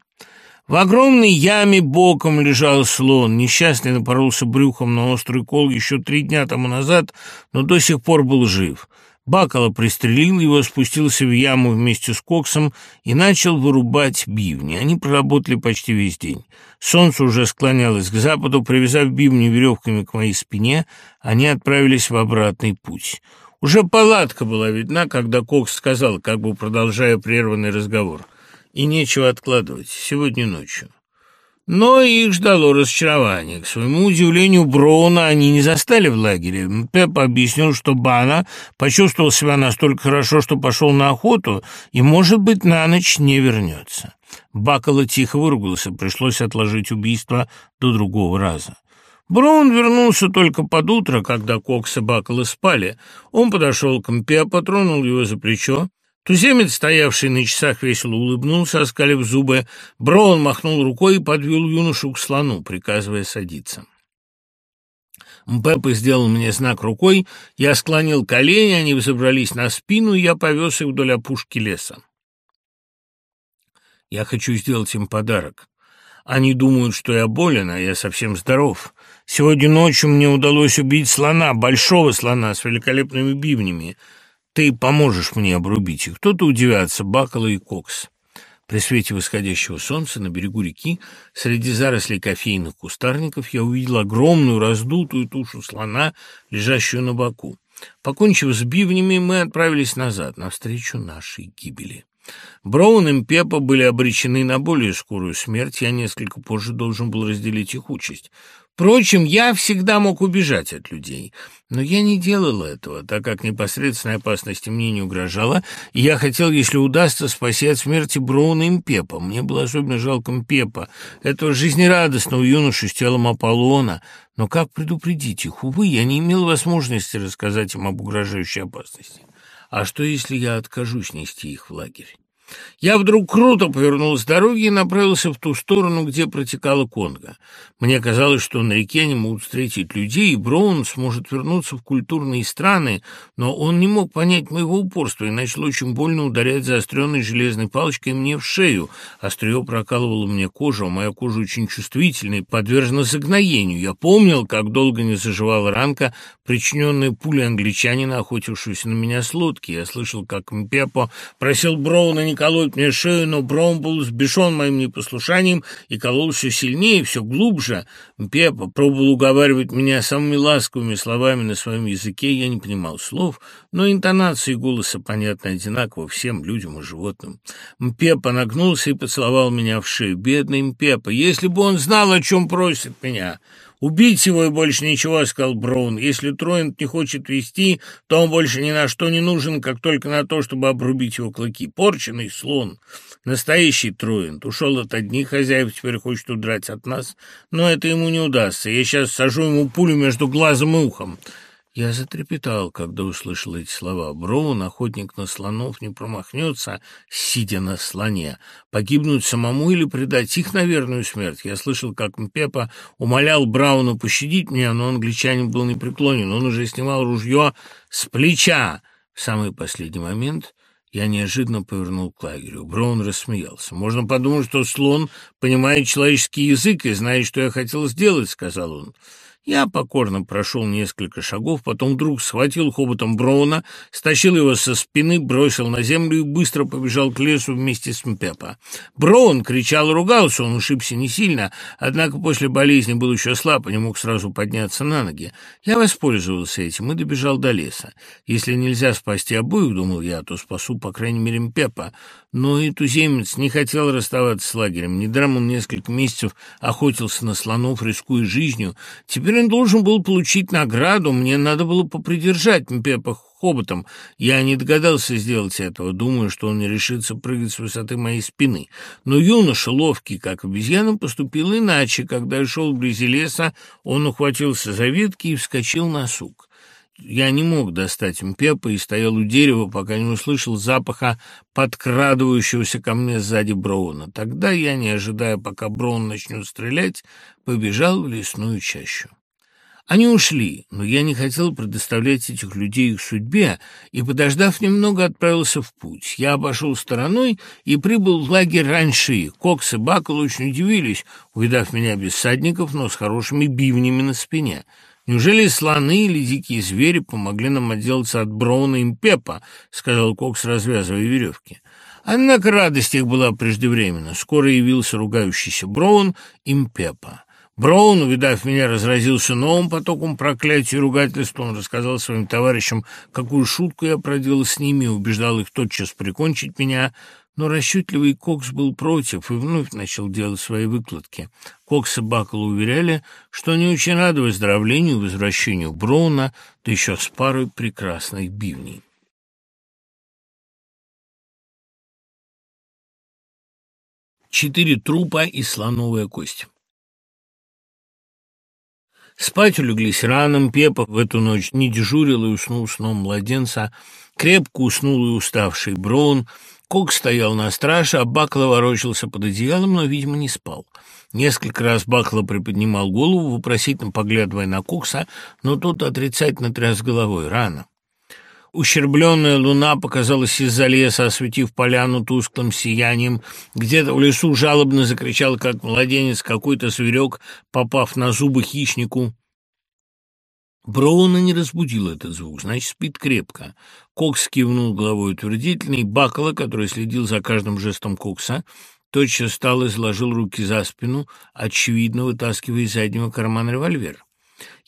В огромной яме боком лежал слон. Несчастный напоролся брюхом на острый кол еще три дня тому назад, но до сих пор был жив. Бакала пристрелил его, спустился в яму вместе с Коксом и начал вырубать бивни. Они проработали почти весь день. Солнце уже склонялось к западу. Привязав бивни веревками к моей спине, они отправились в обратный путь. Уже палатка была видна, когда Кокс сказал, как бы продолжая прерванный разговор. «И нечего откладывать. Сегодня ночью». Но их ждало разочарование. К своему удивлению, Броуна они не застали в лагере. Пеп объяснил, что Бана почувствовал себя настолько хорошо, что пошел на охоту и, может быть, на ночь не вернется. Бакала тихо выругался, пришлось отложить убийство до другого раза. Браун вернулся только под утро, когда Кокс и Бакала спали. Он подошел к Мпе, потронул его за плечо, Туземец, стоявший на часах, весело улыбнулся, оскалив зубы. Броун махнул рукой и подвел юношу к слону, приказывая садиться. Мпеппа сделал мне знак рукой, я склонил колени, они взобрались на спину, и я повез их вдоль опушки леса. Я хочу сделать им подарок. Они думают, что я болен, а я совсем здоров. Сегодня ночью мне удалось убить слона, большого слона с великолепными бивнями. Ты поможешь мне обрубить их. Кто-то удивятся, Бакала и Кокс. При свете восходящего солнца на берегу реки, среди зарослей кофейных кустарников, я увидел огромную раздутую тушу слона, лежащую на боку. Покончив с бивнями, мы отправились назад, навстречу нашей гибели. Броун и Пеппа были обречены на более скорую смерть, я несколько позже должен был разделить их участь. Впрочем, я всегда мог убежать от людей, но я не делал этого, так как непосредственная опасность мне не угрожала, и я хотел, если удастся, спасти от смерти Броуна и Мпепа. Мне было особенно жалко Мпепа, этого жизнерадостного юношу с телом Аполлона, но как предупредить их? Увы, я не имел возможности рассказать им об угрожающей опасности. А что, если я откажусь нести их в лагерь? Я вдруг круто повернул с дороги и направился в ту сторону, где протекала Конго. Мне казалось, что на реке они могут встретить людей, и Браун сможет вернуться в культурные страны, но он не мог понять моего упорства и начал очень больно ударять заостренной железной палочкой мне в шею. Острие прокалывало мне кожу, а моя кожа очень чувствительная и подвержена загноению. Я помнил, как долго не заживала ранка, причиненная пулей англичанина, охотившегося на меня с лодки. Я слышал, как Мпепо просил Броуна не колоть мне шею, но Бром был сбешен моим непослушанием и колол все сильнее, все глубже. Пеппа пробовал уговаривать меня самыми ласковыми словами на своем языке, я не понимал слов, но интонации голоса понятны одинаково всем людям и животным. Мпепа нагнулся и поцеловал меня в шею. Бедный Мпепа, если бы он знал, о чем просит меня... «Убить его и больше ничего», — сказал Браун. «Если Троинд не хочет вести, то он больше ни на что не нужен, как только на то, чтобы обрубить его клыки. Порченый слон. Настоящий Троинд. Ушел от одних хозяев, теперь хочет удрать от нас. Но это ему не удастся. Я сейчас сажу ему пулю между глазом и ухом». Я затрепетал, когда услышал эти слова. Броун, охотник на слонов, не промахнется, сидя на слоне. Погибнуть самому или предать их на верную смерть. Я слышал, как Мпепа умолял Брауна пощадить меня, но англичанин был непреклонен. Он уже снимал ружье с плеча. В самый последний момент я неожиданно повернул к лагерю. Браун рассмеялся. «Можно подумать, что слон понимает человеческий язык и знает, что я хотел сделать», — сказал он. Я покорно прошел несколько шагов, потом вдруг схватил хоботом Броуна, стащил его со спины, бросил на землю и быстро побежал к лесу вместе с Мпепа. Броун кричал и ругался, он ушибся не сильно, однако после болезни был еще слаб и не мог сразу подняться на ноги. Я воспользовался этим и добежал до леса. Если нельзя спасти обоих, думал я, то спасу, по крайней мере, Мпепа. Но и туземец не хотел расставаться с лагерем. Недаром он несколько месяцев охотился на слонов, рискуя жизнью. Теперь он должен был получить награду. Мне надо было попридержать Мпепа хоботом. Я не догадался сделать этого, думаю, что он не решится прыгать с высоты моей спины. Но юноша, ловкий, как обезьяна, поступил иначе. Когда шел вблизи леса, он ухватился за ветки и вскочил на сук. Я не мог достать Мпепа и стоял у дерева, пока не услышал запаха подкрадывающегося ко мне сзади Броуна. Тогда я, не ожидая, пока Броун начнет стрелять, побежал в лесную чащу. Они ушли, но я не хотел предоставлять этих людей их судьбе и, подождав немного, отправился в путь. Я обошел стороной и прибыл в лагерь раньше. Кокс и Бакл очень удивились, увидав меня без садников, но с хорошими бивнями на спине. «Неужели слоны или дикие звери помогли нам отделаться от Броуна и Пепа?» — сказал Кокс, развязывая веревки. Однако радость их была преждевременна. Скоро явился ругающийся Броун и Мпепа. Браун, увидав меня, разразился новым потоком проклятий и ругательств. Он рассказал своим товарищам, какую шутку я проделал с ними, убеждал их тотчас прикончить меня. Но расчетливый Кокс был против и вновь начал делать свои выкладки. Кокс и Бакл уверяли, что они очень рады выздоровлению и возвращению Броуна, да еще с парой прекрасных бивней. Четыре трупа и слоновая кость. Спать улеглись рано, Пепа в эту ночь не дежурил и уснул сном младенца. Крепко уснул и уставший Броун. Кок стоял на страже, а Бакла ворочался под одеялом, но, видимо, не спал. Несколько раз Бакла приподнимал голову, вопросительно поглядывая на Кокса, но тот отрицательно тряс головой. Рано. Ущербленная луна показалась из-за леса, осветив поляну тусклым сиянием. Где-то в лесу жалобно закричал, как младенец, какой-то зверек, попав на зубы хищнику. Броуна не разбудил этот звук, значит, спит крепко. Кокс кивнул головой утвердительно, и Бакала, который следил за каждым жестом Кокса, тотчас встал и сложил руки за спину, очевидно, вытаскивая из заднего кармана револьвер.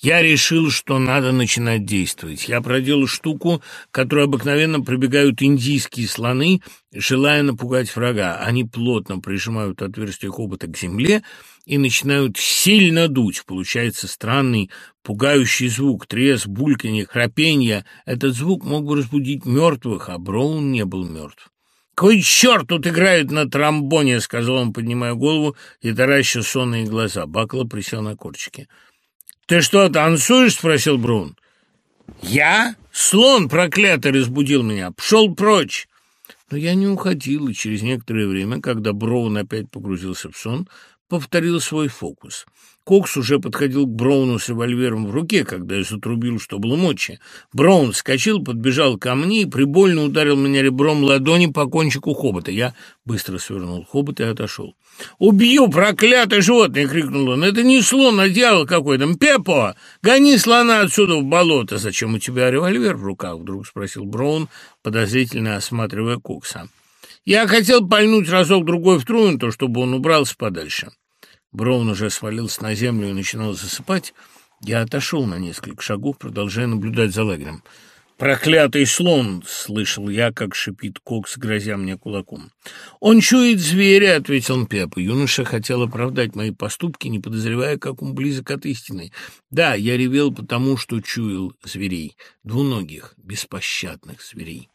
Я решил, что надо начинать действовать. Я проделал штуку, которую обыкновенно прибегают индийские слоны, желая напугать врага. Они плотно прижимают отверстие хобота к земле и начинают сильно дуть. Получается странный, пугающий звук, треск, бульканье, храпенье. Этот звук мог бы разбудить мертвых, а Браун не был мертв. «Какой черт тут играет на тромбоне?» — сказал он, поднимая голову и тараща сонные глаза. Бакла присел на корчики. «Ты что, танцуешь?» — спросил Брун. «Я? Слон проклятый разбудил меня. Пшел прочь!» Но я не уходил, и через некоторое время, когда Броун опять погрузился в сон, повторил свой фокус — Кокс уже подходил к Броуну с револьвером в руке, когда я затрубил, что было мочи. Браун вскочил, подбежал ко мне и прибольно ударил меня ребром ладони по кончику хобота. Я быстро свернул хобот и отошел. «Убью, проклятое животное!» — крикнул он. «Это не слон, а дьявол какой-то! Пепо! Гони слона отсюда в болото!» «Зачем у тебя револьвер в руках?» — вдруг спросил Браун, подозрительно осматривая Кокса. «Я хотел пальнуть разок-другой в Трунту, чтобы он убрался подальше». Броун уже свалился на землю и начинал засыпать, я отошел на несколько шагов, продолжая наблюдать за лагерем. «Проклятый слон!» — слышал я, как шипит Кокс, грозя мне кулаком. «Он чует зверя!» — ответил Пепа. Юноша хотел оправдать мои поступки, не подозревая, как он близок от истины. Да, я ревел потому, что чуял зверей, двуногих, беспощадных зверей.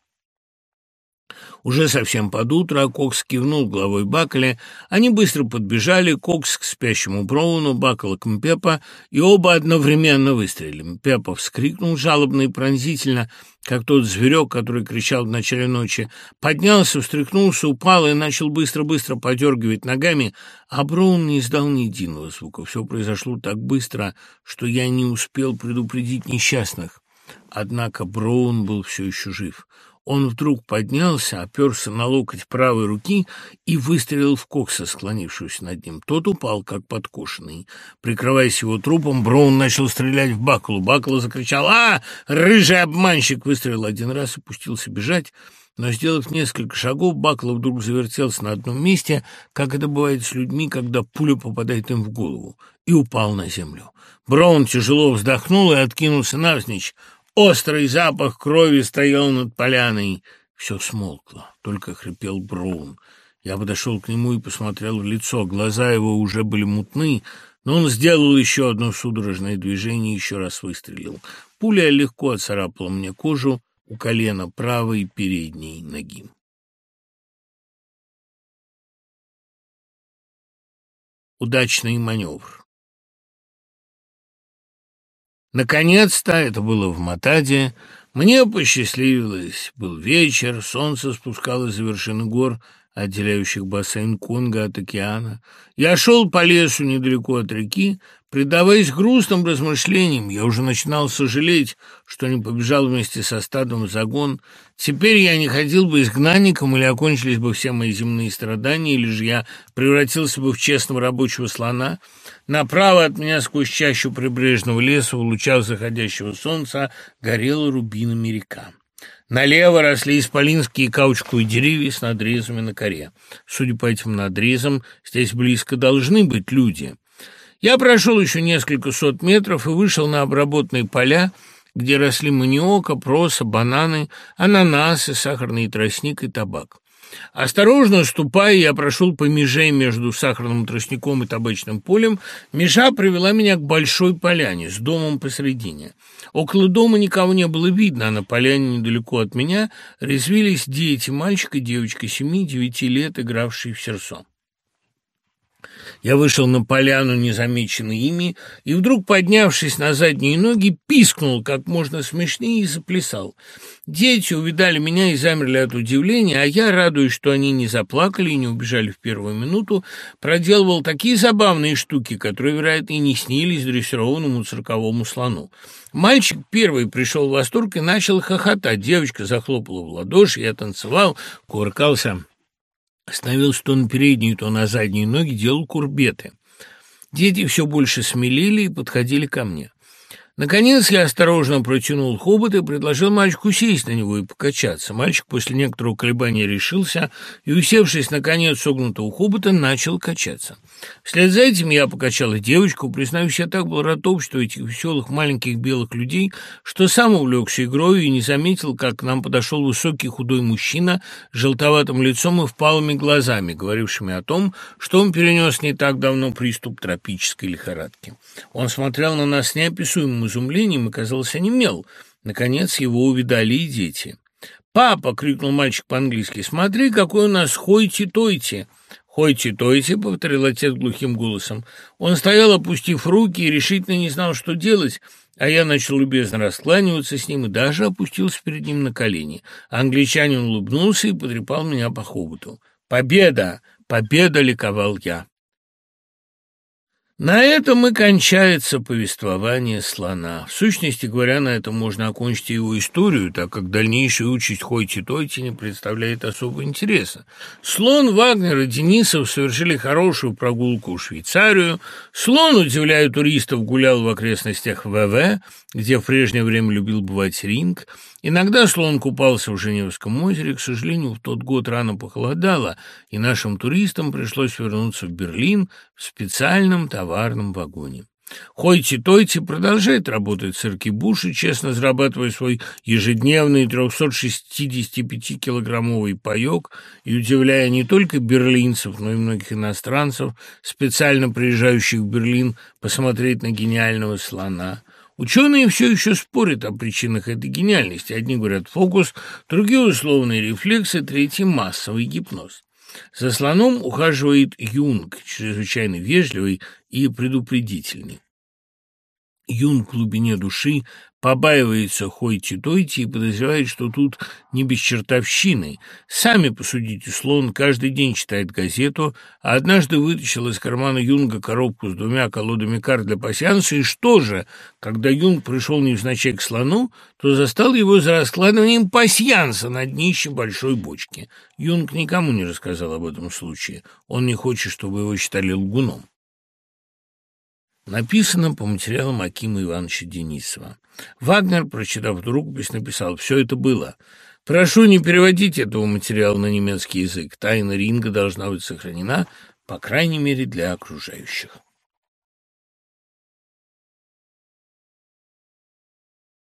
Уже совсем под утро Кокс кивнул головой Бакаля. Они быстро подбежали, Кокс к спящему Броуну, Бакала к Мпепа, и оба одновременно выстрелили. Мпепа вскрикнул жалобно и пронзительно, как тот зверек, который кричал в начале ночи. Поднялся, встряхнулся, упал и начал быстро-быстро подергивать ногами, а Броун не издал ни единого звука. Все произошло так быстро, что я не успел предупредить несчастных. Однако Броун был все еще жив. Он вдруг поднялся, оперся на локоть правой руки и выстрелил в Кокса, склонившегося над ним. Тот упал, как подкошенный. Прикрываясь его трупом, Браун начал стрелять в Баклу. Бакла закричал «А! Рыжий обманщик!» Выстрелил один раз и пустился бежать. Но, сделав несколько шагов, Бакла вдруг завертелся на одном месте, как это бывает с людьми, когда пуля попадает им в голову, и упал на землю. Браун тяжело вздохнул и откинулся навзничь. Острый запах крови стоял над поляной. Все смолкло, только хрипел Браун. Я подошел к нему и посмотрел в лицо. Глаза его уже были мутны, но он сделал еще одно судорожное движение и еще раз выстрелил. Пуля легко оцарапала мне кожу у колена правой передней ноги. Удачный маневр. Наконец-то, это было в Матаде, мне посчастливилось. Был вечер, солнце спускалось за вершины гор, отделяющих бассейн Конго от океана. Я шел по лесу недалеко от реки, Предаваясь грустным размышлениям, я уже начинал сожалеть, что не побежал вместе со стадом в загон. Теперь я не ходил бы изгнанником, или окончились бы все мои земные страдания, или же я превратился бы в честного рабочего слона. Направо от меня сквозь чащу прибрежного леса в лучах заходящего солнца горела рубинами река. Налево росли исполинские каучковые деревья с надрезами на коре. Судя по этим надрезам, здесь близко должны быть люди — я прошел еще несколько сот метров и вышел на обработанные поля, где росли маниока, проса, бананы, ананасы, сахарный тростник и табак. Осторожно ступая, я прошел по меже между сахарным тростником и табачным полем. Межа привела меня к большой поляне с домом посредине. Около дома никого не было видно, а на поляне недалеко от меня резвились дети, мальчик и девочка семи-девяти лет, игравшие в сердцо. Я вышел на поляну, незамеченный ими, и вдруг, поднявшись на задние ноги, пискнул как можно смешнее и заплясал. Дети увидали меня и замерли от удивления, а я, радуясь, что они не заплакали и не убежали в первую минуту, проделывал такие забавные штуки, которые, вероятно, и не снились дрессированному цирковому слону. Мальчик первый пришел в восторг и начал хохотать. Девочка захлопала в ладоши, я танцевал, кувыркался становился то на передние, то на задние ноги, делал курбеты. Дети все больше смелели и подходили ко мне. Наконец я осторожно протянул хобот и предложил мальчику сесть на него и покачаться. Мальчик после некоторого колебания решился и, усевшись на конец согнутого хобота, начал качаться. Вслед за этим я покачал и девочку. Признаюсь, я так был рад обществу этих веселых маленьких белых людей, что сам увлекся игрой и не заметил, как к нам подошел высокий худой мужчина с желтоватым лицом и впалыми глазами, говорившими о том, что он перенес не так давно приступ тропической лихорадки. Он смотрел на нас с изумлением и, казалось, онемел. Наконец его увидали и дети. «Папа!» — крикнул мальчик по-английски. «Смотри, какой у нас хойти-тойти!» «Хойти-тойти!» — повторил отец глухим голосом. Он стоял, опустив руки, и решительно не знал, что делать, а я начал любезно раскланиваться с ним и даже опустился перед ним на колени. Англичанин улыбнулся и потрепал меня по хоботу. «Победа! Победа!» — ликовал я. На этом и кончается повествование слона. В сущности говоря, на этом можно окончить его историю, так как дальнейшая участь Хойти-Тойти не представляет особого интереса. Слон, Вагнер и Денисов совершили хорошую прогулку в Швейцарию. Слон, удивляя туристов, гулял в окрестностях ВВ, где в прежнее время любил бывать ринг. Иногда слон купался в Женевском озере. К сожалению, в тот год рано похолодало, и нашим туристам пришлось вернуться в Берлин в специальном товарном вагоне. Хойти-Тойти продолжает работать в цирке Буши, честно зарабатывая свой ежедневный 365-килограммовый паёк и удивляя не только берлинцев, но и многих иностранцев, специально приезжающих в Берлин посмотреть на гениального слона. Ученые все еще спорят о причинах этой гениальности. Одни говорят фокус, другие условные рефлексы, третьи массовый гипноз. За слоном ухаживает Юнг, чрезвычайно вежливый и предупредительный. Юнг в глубине души побаивается хойти-тойти и подозревает, что тут не без чертовщины. Сами посудите, слон каждый день читает газету, а однажды вытащил из кармана Юнга коробку с двумя колодами карт для пасьянса, и что же, когда Юнг пришел невзначай к слону, то застал его за раскладыванием пасьянса на днище большой бочки. Юнг никому не рассказал об этом случае, он не хочет, чтобы его считали лгуном. Написано по материалам Акима Ивановича Денисова. Вагнер, прочитав рукопись, написал «Все это было». Прошу не переводить этого материала на немецкий язык. Тайна ринга должна быть сохранена, по крайней мере, для окружающих.